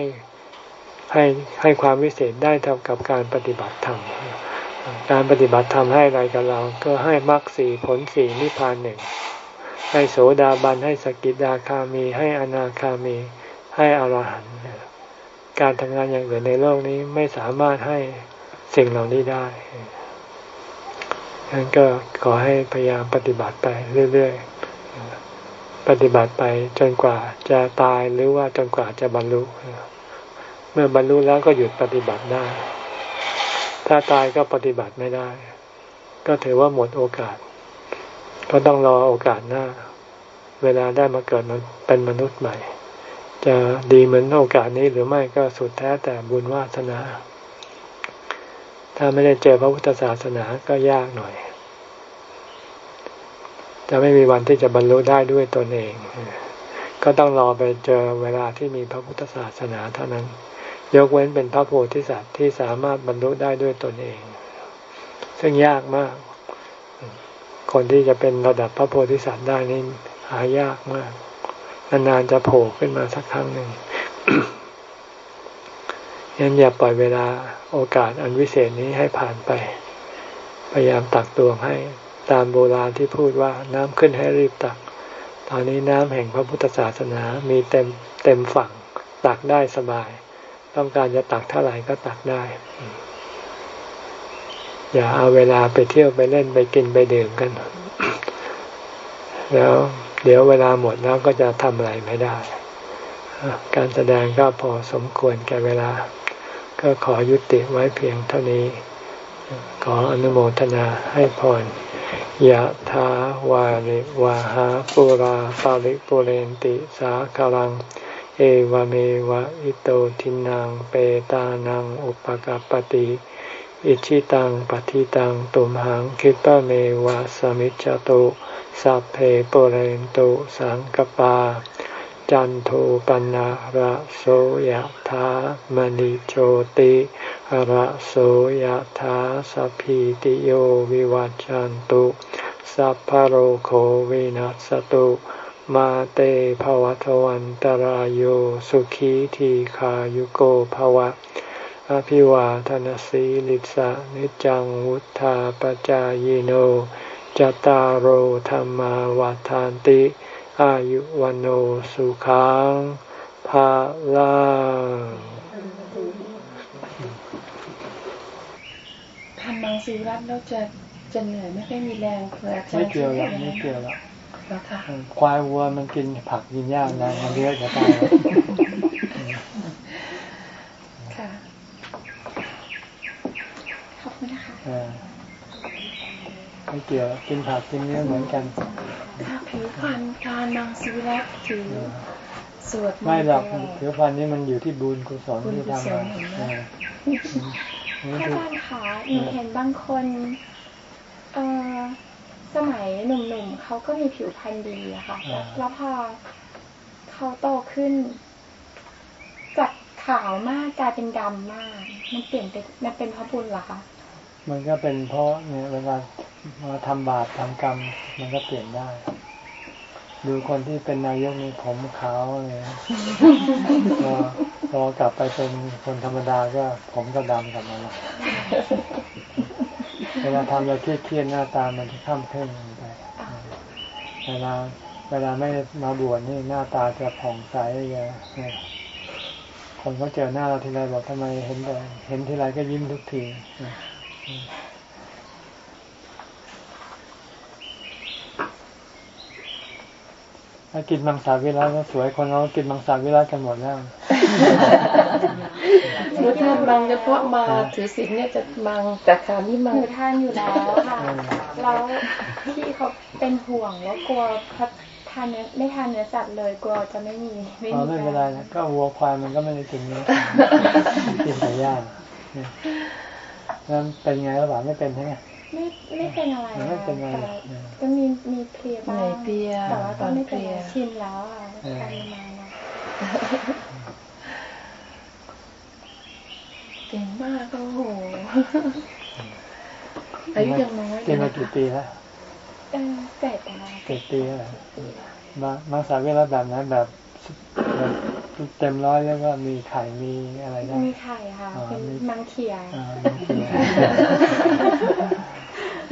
ให้ให้ความวิเศษได้เท่ากับการปฏิบัติธรรม การปฏิบัติธรรมให้อะไรกับเรา ก็ให้มรรคสี่ผลสี่นิพพานหนึ่ง ให้โสดาบันให้สกิดาคามี ให้อนาคามี ให้อรหันต์การทำงานอย่างอื่นในโลกนี้ไม่สามารถให้สิ่งเหล่านี้ได้ฉะนั้นก็ขอให้พยายามปฏิบัติไปเรื่อยๆ ปฏิบัติไปจนกว่าจะตายหรือว่าจนกว่าจะบรรลุ มื่อบรรลุแล้วก็หยุดปฏิบัติได้ ถ้าตายก็ปฏิบัติไม่ได้ ก็ถือว่าหมดโอกาส ก็ต้องรอโอกาสหน้า เวลาได้มาเกิดมันเป็นมนุษย์ใหม่ จะดีเหมือนโอกาสนี้หรือไม่ก็สุดแท้แต่บุญวาสนา ถ้าไม่ได้เจอพระพุทธศาสนาก็ยากหน่อย จะไม่มีวันที่จะบรรลุได้ด้วยตนเอง ก็ต้องรอไปเจอเวลาที่มีพระพุทธศาสนาเท่านั้น ยกเว้นเป็นพระโพธิสัตว์ที่สามารถบรรลุได้ด้วยตนเอง ซึ่งยากมาก คนที่จะเป็นระดับพระโพธิสัตว์ได้นี่หายากมากนานๆจะโผล่ขึ้นมาสักครั้งหนึ่งยังอย่าปล่อยเวลาโอกาสอันวิเศษนี้ให้ผ่านไป พยายามตักตวงให้ตามโบราณที่พูดว่าน้ำขึ้นให้รีบตัก ตอนนี้น้ำแห่งพระพุทธศาสนามีเต็มเต็มฝั่งตักได้สบาย ต้องการจะตักเท่าไหร่ก็ตักได้ อย่าเอาเวลาไปเที่ยวไปเล่นไปกินไปดื่มกัน แล้วเดี๋ยวเวลาหมดแล้วก็จะทำอะไรไม่ได้ การแสดงก็พอสมควรแก่เวลา ก็ขอยุติไว้เพียงเท่านี้ ขออนุโมทนาให้พรยะถาวาริวาหาปุราปาริปุเรนติสาคารัง เอวเมวะอิโตทินังเปตานังอุปกาปติอิชิตังปฏิตังตุมหังคิปะเมวะสมิจจตุสัพเพปเรนตุสังกปา จันโทปนะระโสยธามณิโชติระโสยธาสัพพิติโยวิวัจจันตุสัพพโรโควินัสตุ มาเตภวทวันตารโยสุขีทีขายุโกภวะ อภิวาทนสีลิสะนิจังวุธาปจายโนจตารโหธรรมาวาทานติ อายุวันโอสุขังภาลังทำบางสีรัดแล้วจะจะเหนื่อยไม่ค่อยมีแรงเพื่อจะไม่เกี่ยวหรอกไม่เกี่ยวหรอก ควายวัวมันกินผักกินหญ้านะมันเยอะจะตายค่ะขอบคุณนะคะไม่เกี่ยวกินผักกินเนื้อเหมือนกันถ้าผิวพรรณการนางซีรักถือสวดไม่หรอกผิวพรรณนี่มันอยู่ที่บุญกุศลที่ทำมาพระอาจารย์ขาเห็นบางคน เออ สมัยหนุ่มๆเขาก็มีผิวพรรณดีอะค่ะแล้วพอเขาโตขึ้นขาวมากกลายเป็นดำมาก มันเปลี่ยนไปมันเป็นเพราะบุญเหรอคะมันก็เป็นเพราะเนี่ยเวลามาทำบาปทำกรรม มันก็เปลี่ยนได้ ดูคนที่เป็นนายกนี่ผมขาวเลยพอพอกลับไปเป็นคนธรรมดาก็ผมก็ดำกลับมาละเวลาทำอะไรเครียดหน้าตามันจะข้ามเคร่งไปเวลาเวลาไม่มาบวชนี่หน้าตาจะผ่องใสเลยคนเขาเจอหน้าเราทีไรบอกทำไมเห็นแต่เห็นทีไรก็ยิ้มทุกทีถ้ากินมังสวิรัตก็สวยคนเรากินมังสวิรัตกันหมดแล้ว รู้ท่านมังเฉพาะมาถือศีลเนี่ยจะมังแต่คราวนี้หมังนูทานอยู่แล้วค่ะแล้วพี่เขาเป็นห่วงว่ากลัวพัดทานเนื้อไม่ทานเนื้อสัตว์เลยกลัวจะไม่มีไม่อ๋อมีไม่เป็นไรนะก็วัวควายมันก็ไม่ได้กินเนื้อกินแต่หญ้าเนี่ยแล้วเป็นไงระหว่างไม่เป็นใช่ไหมไม่ไม่เป็นอะไรไม่เป็นไรแต่ก็มีมีเพลียเหบ้านื่อยงเพลียแต่ว่าตก็อนไม่เพเป็นลีไรยชินแล้วอะทานมานะ เก่งมากโอ้โหอายุยังน้อยกินมากี่ปีแล้วเออเสร็จแล้วเจ็ดปีแล้วมามาสาวิรัตแบบนั้นแบบแบบเต็มร้อยแล้วก็มีไข่มีอะไรนะมีไข่ค่ะอ๋อเป็นมีมังเขียอ่ามีเขีย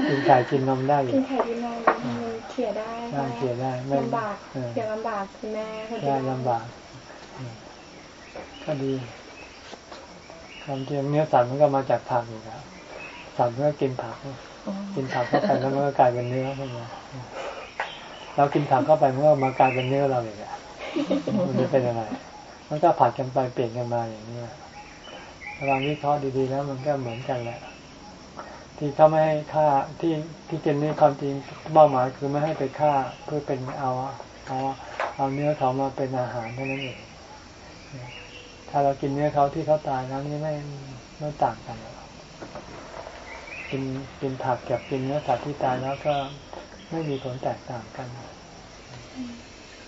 กินไข่กินนมได้อกิยู่นไข่ดินนมมีเขียได้ได้เขียได้ไม่ลำบากเออเขียลำบากคุณแม่คนเดีได้ยวลำบากอืมก็ดี ความจริงเนื้อสัตว์มันก็มาจากผักอยู่แล้วสัตว์มันก็กินผัก กินผักเข้าไปแล้วมันก็กลายเป็นเนื้อขึ้นมาเรากินผักเข้าไปมันก็มากลายเป็นเนื้อเราอย่างเงี้ยมันจะเป็นอะไร มันก็ผัดกันไปเปลี่ยนกันมาอย่างนี้ถ้าเราวิเคราะห์ดีๆแล้วมันก็เหมือนกันแหละที่เขาไม่ให้ฆ่าที่ที่กินนี่ความจริงเป้าหมายคือไม่ให้ไปฆ่าเพื่อเป็นเอาเอาเอาเนื้อเขามาเป็นอาหารเท่านั้นเอง ถ้าเรากินเนื้อเขาที่เขาตายแล้วนี่ไม่ไม่ต่างกันหรอกกินกินผักกับกินเนื้อสัตว์ที่ตายแล้วก็ไม่มีผลแตกต่างกัน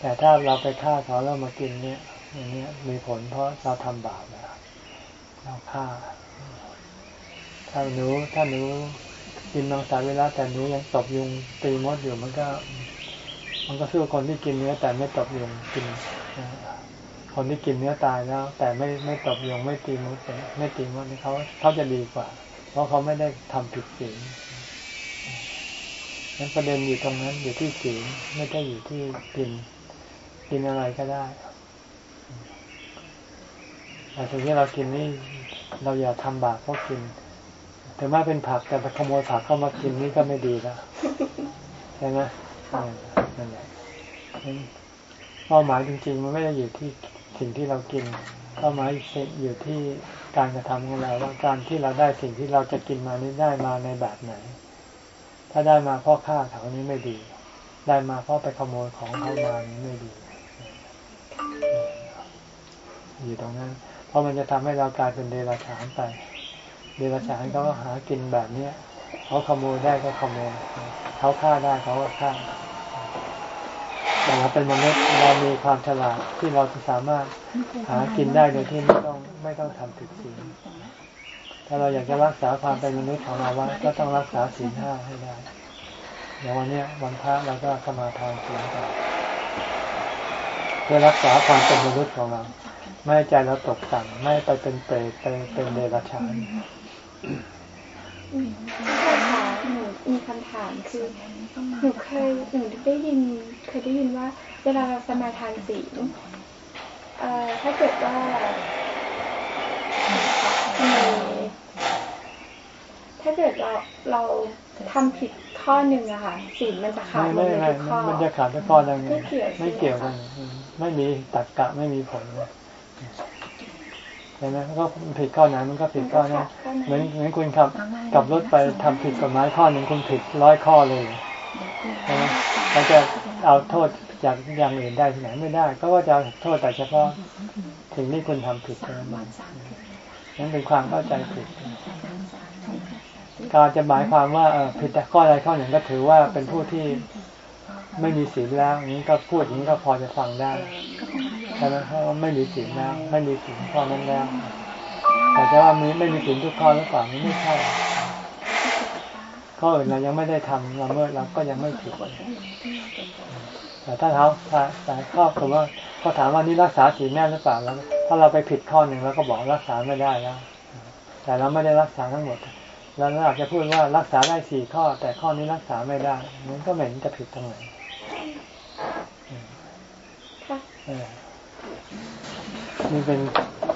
แต่ถ้าเราไปฆ่าเขาแล้วมากินเนี่ยอย่างเนี้ยมีผลเพราะเราทำบาปแล้วเราฆ่า ถ้าหนูถ้าหนูกินมังสวิรัตแต่หนูยังตบยุงตีมดอยู่มันก็ มันก็สู้คนที่กินเนื้อแต่ไม่ตบยุงกิน คนที่กินเนื้อตายแล้ว แต่ไม่ไม่ตบยงไม่ตีมุดไม่ตีมดนี่เขาเขาจะดีกว่า เพราะเขาไม่ได้ทำผิดศีลนั้นประเด็นอยู่ตรงนั้นอยู่ที่ศีลไม่ได้อยู่ที่กินกินอะไรก็ได้แต่สิ่งที่เรากินนี่เราอย่าทำบาปเพราะกินถึงแม้เป็นผักแต่ขโมยผักเข้ามากินนี่ก็ไม่ดีแล้วใช่ไหมนั่นแหละนั้นเป้าหมายจริงๆ มันไม่ได้อยู่ที่ สิ่งที่เรากินเป้าหมายอยู่ที่การกระทำของเราว่าการที่เราได้สิ่งที่เราจะกินมานี้ได้มาในแบบไหน ถ้าได้มาเพราะฆ่าเขานี้ไม่ดี ได้มาเพราะไปขโมยของเขามานี้ไม่ดี อยู่ตรงนั้น เพราะมันจะทำให้เรากลายเป็นเดรัจฉานไป เดรัจฉานเขาก็หากินแบบเนี้ยเขาขโมยได้ก็ขโมย เขาฆ่าได้เขาก็ฆ่า แต่เราเป็นมนุษย์เรามีความฉลาดที่เราจะสามารถหากินได้โดยที่ไม่ต้องไม่ต้องทำผิดศีลถ้าเราอยากจะรักษาความเป็นมนุษย์ของเราไว้ก็ต้องรักษาศีลห้าให้ได้อย่างวันเนี้ยวันพระเราก็สมาทานศีลกันเพื่อรักษาความเป็นมนุษย์ของเรา ไม่ให้ใจเราตกต่ำไม่ไปเป็นเปรตไปเป็นเดรัจฉานค่ะหนู มีคำถามคือหนูเคยหนูได้ยินเคยได้ยินว่า เวลาเราสมาทานศีลเอ่อถ้าเกิดว่ามีถ้าเกิดเราเราทำผิดข้อหนึ่งอะค่ะศีลมันจะขาดไม่หมดไม่เลยไม่ทุกข้อมันจะขาดทุกข้อได้ไงไม่เกี่ยวไม่เกี่ยวกันอืมไม่มีตักกะไม่มีผล ใช่ไหมก็ผิดข้อไหนมันก็ผิดข้อนั้นเหมือนเหมือนคุณขับขับรถไปทำผิดกฎหมายข้อหนึ่งคุณผิดร้อยข้อเลยใช่ไหมเราจะเอาโทษจากอย่างอื่นได้ที่ไหนไม่ได้ ก็ว่าจะโทษแต่เฉพาะสิ่งที่คุณทำผิดเท่านั้นเองนั่นเป็นความเข้าใจผิด การจะหมายความว่าเอ่อผิดแต่ข้อใดข้อหนึ่งก็ถือว่าเป็นผู้ที่ไม่มีศีลแล้วอย่างนี้ก็พูดอย่างนี้ก็พอจะฟังได้ ใช่ไหมเพราะว่าไม่มีศีลแล้วไม่มีศีลข้อนั้นแล้วแต่จะว่ามีไม่มีศีลทุกข้อหรือเปล่านี่ไม่ใช่ข้ออื่นเรายังไม่ได้ทำเราเมื่อเราก็ยังไม่ผิดแต่ถ้าเขาแต่ข้อคือว่าเขาถามว่านี่รักษาศีลแน่หรือเปล่าแล้ว ถ้าเราไปผิดข้อหนึ่งเราก็บอกรักษาไม่ได้แล้ว แต่เราไม่ได้รักษาทั้งหมดแล้วเราอาจจะพูดว่ารักษาได้สี่ข้อ แต่ข้อนี้รักษาไม่ได้มันก็ไม่เห็นจะผิดตรงไหนค่ะเออ นี่เป็น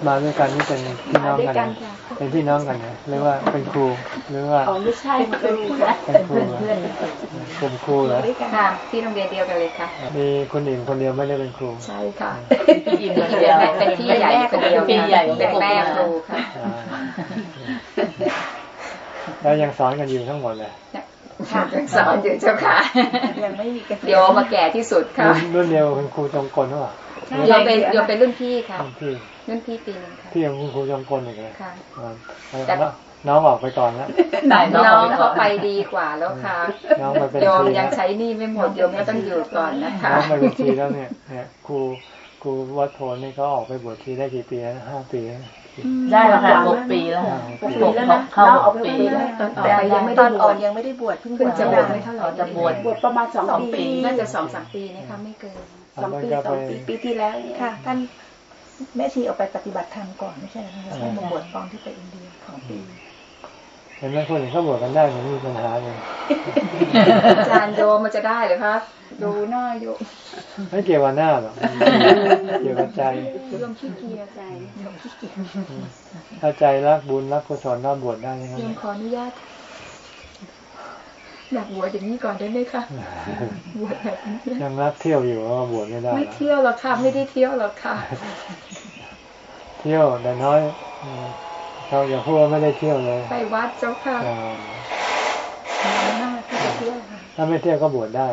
มาด้วยกันนี่เป็นพี่น้องกันด้วยกันนะค่ะเป็นพี่น้องกันนะหรือว่าเป็นครูหรือว่าอ๋อไม่ใช่เป็นครูค่ะเป็นครูเพื่อนกลุ่มครูเหรอด้วยกันค่ะที่โรงเรียนเดียวกันเลยค่ะ มีคนอื่นคนเดียวไม่ได้เป็นครู ใช่ค่ะพี่อินคนเดียวเป็นพี่ใหญ่คนเดียวพี่ใหญ่เป็นแม่ครูค่ะอ่าแล้วยังสอนกันอยู่ทั้งหมดเลยค่ะสอนอยู่เจ้าค่ะยังไม่มีกันเดี๋ยวมาแก่ที่สุดค่ะรุ่นรุ่นเดียวคุณครูจงกลหรือเปล่า โยมเป็นโยมเป็นรุ่นพี่ค่ะรุ่นพี่รุ่นพี่ปีหนึงค่ะพี่ยังคุณครูจงกลอีกเลยค่ะอ่าแต่แล้วน้องออกไปก่อนแล้วตายน้น้อองงเขาไปดีกว่าแล้วค่ะน้องไปเป็นโยมทียังแล้วใช้หนี้ไม่หมดโยมก็ต้องอยู่ก่อนนะคะน้องไปเป็นทีแล้วเนี่ยเนี่ยครูครูวัดโพนนี่เขาออกไปบวชทีได้กี่ปีแล้วห้าปีแล้วได้แล้วค่ะหกปีแล้วอ่าหกปีแล้วนะเข้าหกปีตอนออกไปยังไม่ได้บวชยังไม่ได้บวชเพิ่งเพิ่งจะบวชไม่เท่าไหร่จะบวชบวชประมาณสองสองปีปีน่าจะสองสามปีนะคะไม่เกิน สองปีแล้วสก็องไปปีปีที่แล้วเนี่ยค่ะ ท่านแม่ชีออกไปปฏิบัติธรรมก่อนไม่ใช่เหรอคะแล้วค่อยมาบวชตอนที่ไปอินเดียสองปีเห็นไหมคนอื่นเขาบวชกันได้มันไม่มีปัญหาเลยอาจารย์โยมมันจะได้เหรือคะดูหน้าโยมไม่เกี่ยวกับหน้าหรอกเกี่ยวกับใจโยมขี้เกียจใจถ้าใจรักบุญรักกุศลรับบวชได้ยังไงโยมขออนุญาต อยากบวชอย่างนี้ก่อนได้ไหมคะบวชแบบนี้ยังรักเที่ยวอยู่ก็บวชไม่ได้ ไม่แล้วเที่ยวหรอกค่ะไม่ได้เที่ยวหรอกค่ะ เที่ยวแต่น้อยอืมเราอย่าพูดว่าไม่ได้เที่ยวเลย ไปวัดเจ้าค่ะอ่าน้อยมากที่จะเที่ยวค่ะถ้าไม่เที่ยวก็บวชได้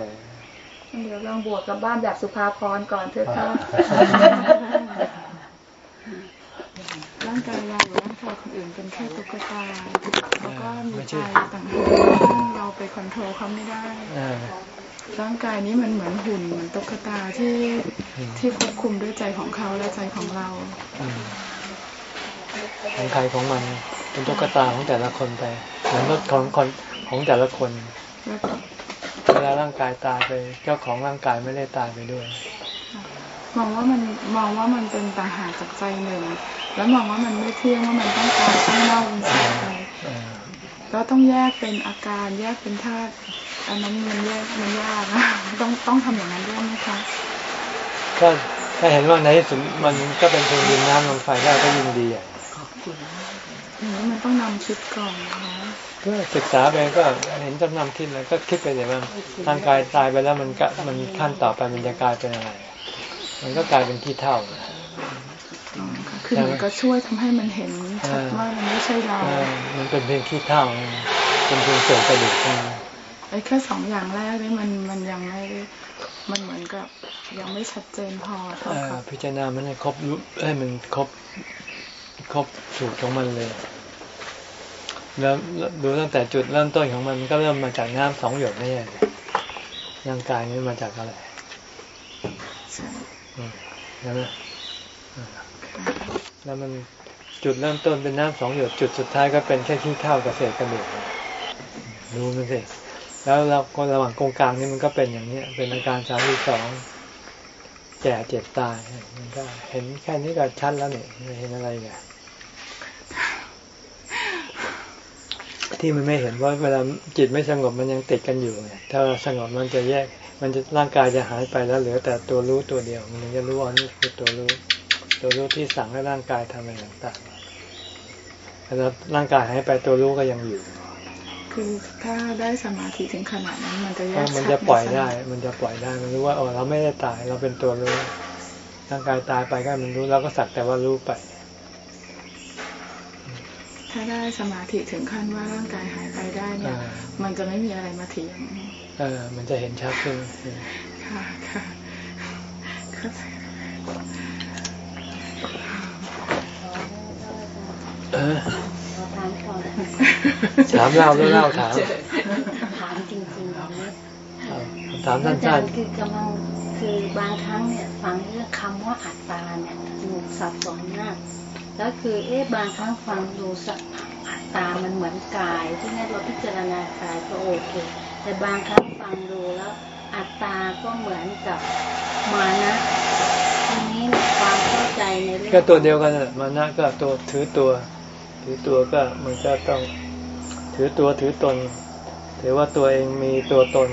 เดี๋ยวลองบวชกับบ้านแบบสุภาพรก่อนเถอะค่ะร่างกายเราหรือร่างกายคนอื่นเป็นแค่ตุ๊กตาแล้วก็มีใจต่างหากซึ่งเราไปคอนโทรลเขาไม่ได้อ่าร่างกายนี้มันเหมือนหุ่นเหมือนตุ๊กตาที่ที่ควบคุมด้วยใจของเขาและใจของเราอืมของใครของมันเป็นตุ๊กตาของแต่ละคนไปเหมือนรถของคนของแต่ละคนแล้วก็เวลาร่างกายตายไป เจ้าของร่างกายไม่ได้ตายไปด้วย มองว่ามันมองว่ามันเป็นต่างหากจากใจหนึ่ง แล้วมองว่ามันไม่เที่ยงว่ามันต้องตายต้องเน่าเป็นสายไปอ่าแล้วต้องแยกเป็นอาการแยกเป็นธาตุอันนั้นมันแยกมันยากนะต้องต้องทำอย่างนั้นด้วยไหมคะก็ถ้าเห็นว่าในที่สุดมันก็เป็นเพียงดินน้ำลมไฟได้ก็ยิ่งดีอะอย่างนี้มันต้องนำคิดก่อนนะคะก็ศึกษาไปก็เห็นจำนำคิดแล้วก็คิดไปเลยว่าร่างกายตายไปแล้วมันก็มันขั้นต่อไปมันจะกลายเป็นอะไร มันก็กลายเป็นที่เท่าอ๋อค่ะ คือมันก็ช่วยทำให้มันเห็นชัดว่ามันไม่ใช่เราเออมันเป็นเพียงขี้เท่าเป็นเพียงเศษกระดูกเท่านั้นไอ้แค่สองอย่างแรกนี่มันมันยังไม่ได้มันเหมือนกับยังไม่ชัดเจนพอเท่าเอ่อกับพิจารณามันให้ครบรู้ให้มันครบครบสูตรของมันเลยแล้วดูตั้งแต่จุดเริ่มต้นของมันก็เริ่มมาจากน้ำสองหยดนี่เองร่างกายนี้มาจากอะไรใช่อืมใช่ไหมอ่า แล้วมันจุดเริ่มต้นเป็นน้ำสองหยดจุดสุดท้ายก็เป็นแค่ขี้เท่ากับเศษกระดูกดูมันสิแล้วเราคนระหว่างกงกลางนี่มันก็เป็นอย่างนี้เป็นอาการสามที่สองแก่เจ็บตายมันก็เห็นแค่นี้ก็ชัดแล้วเนี่ยไม่เห็นอะไรไงที่มันไม่เห็นว่าเวลาจิตไม่สงบมันยังติดกันอยู่ไงถ้าสงบมันจะแยก มันจะร่างกายจะหายไปแล้วเหลือแต่ตัวรู้ตัวเดียว มันจะรู้ว่านี่คือตัวรู้ ตัวรู้ที่สั่งให้ร่างกายทำอะไรต่างๆแล้วร่างกายหายไปตัวรู้ก็ยังอยู่ คือถ้าได้สมาธิถึงขนาดนั้น มันจะแยเพกราะมันชัจะดปล่อยในสได้มาธิมันจะปล่อยได้ มันรู้ว่าเออเราไม่ได้ตายเราเป็นตัวรู้ ร่างกายตายไปก็ให้มันรู้เราก็สักแต่ว่ารู้ไป ถ้าได้สมาธิถึงขั้นว่าร่างกายหายไปได้เนี่ยอ่ามันจะไม่มีอะไรมาเถียงเออ มันจะเห็นชัดขึ้นค่ะค่ะเข้าใจ เออ ถามก่อนถามเราแล้วเล่าถามถามจริงๆนะถามอาจาสั้รนย์คือกำลังคือบางครั้งเนี่ยฟังเรื่องคำว่าอัตตาเนี่ยหนูสับสนมากแล้วคือเอ๊ะบางครั้งฟังดูสักอัตตามันเหมือนกายที่งั้นเราพิจารณากายก็โอเค แต่บางครั้งฟังดูแล้วอัตตาก็เหมือนกับมานะทีนี้เนี่ยความเข้าใจในเรื่องก็ตัวเดียวกันน่ะมานะก็ตัวถือตัว ถือตัวก็มันก็ต้องถือตัวถือตน ถือว่าตัวเองมีตัวตน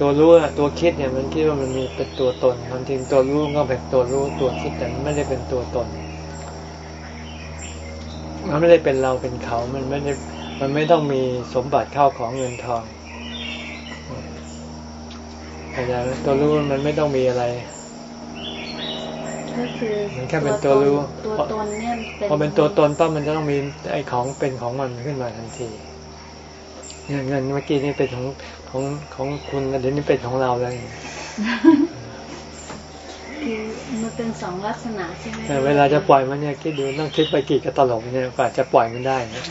ตัวรู้ตัวคิดเนี่ยมันคิดว่ามันมีเป็นตัวตนความจริงตัวรู้ก็เป็นตัวรู้ตัวคิดแต่มันไม่ได้เป็นตัวตน มันไม่ได้เป็นเราเป็นเขา มันไม่ได้มันไม่ต้องมีสมบัติเข้าของเงินทองเข้าใจไหมตัวรู้มันไม่ต้องมีอะไร ก็คือมันแค่เป็นตัวรู้ตัวตนเนี่ยพอเป็นตัวตนปั๊บมันจะต้องมีไอ้ของเป็นของมันขึ้นมาทันทีเงินเงินเมื่อกี้นี่เป็นของของของคุณเดี๋ยวนี้เป็นของเราแล้วนี่คือมันเป็นสองลักษณะใช่ไหมแต่เวลาจะปล่อยมันเนี่ยคิดดูต้องคิดไปกี่กระตลบเนี่ยกว่าจะปล่อยมันได้นะ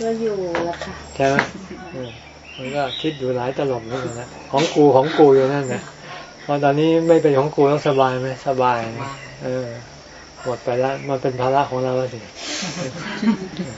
ก็อยู่ละค่ะใช่ไหมเออมันก็คิดอยู่หลายตลบนี่นะของกูของกูอยู่นั่นนะพอตอนนี้ไม่เป็นของกูแล้วสบายไหมสบายนะเออ หมดไปแล้วมันเป็นภาระของเราแล้วสิ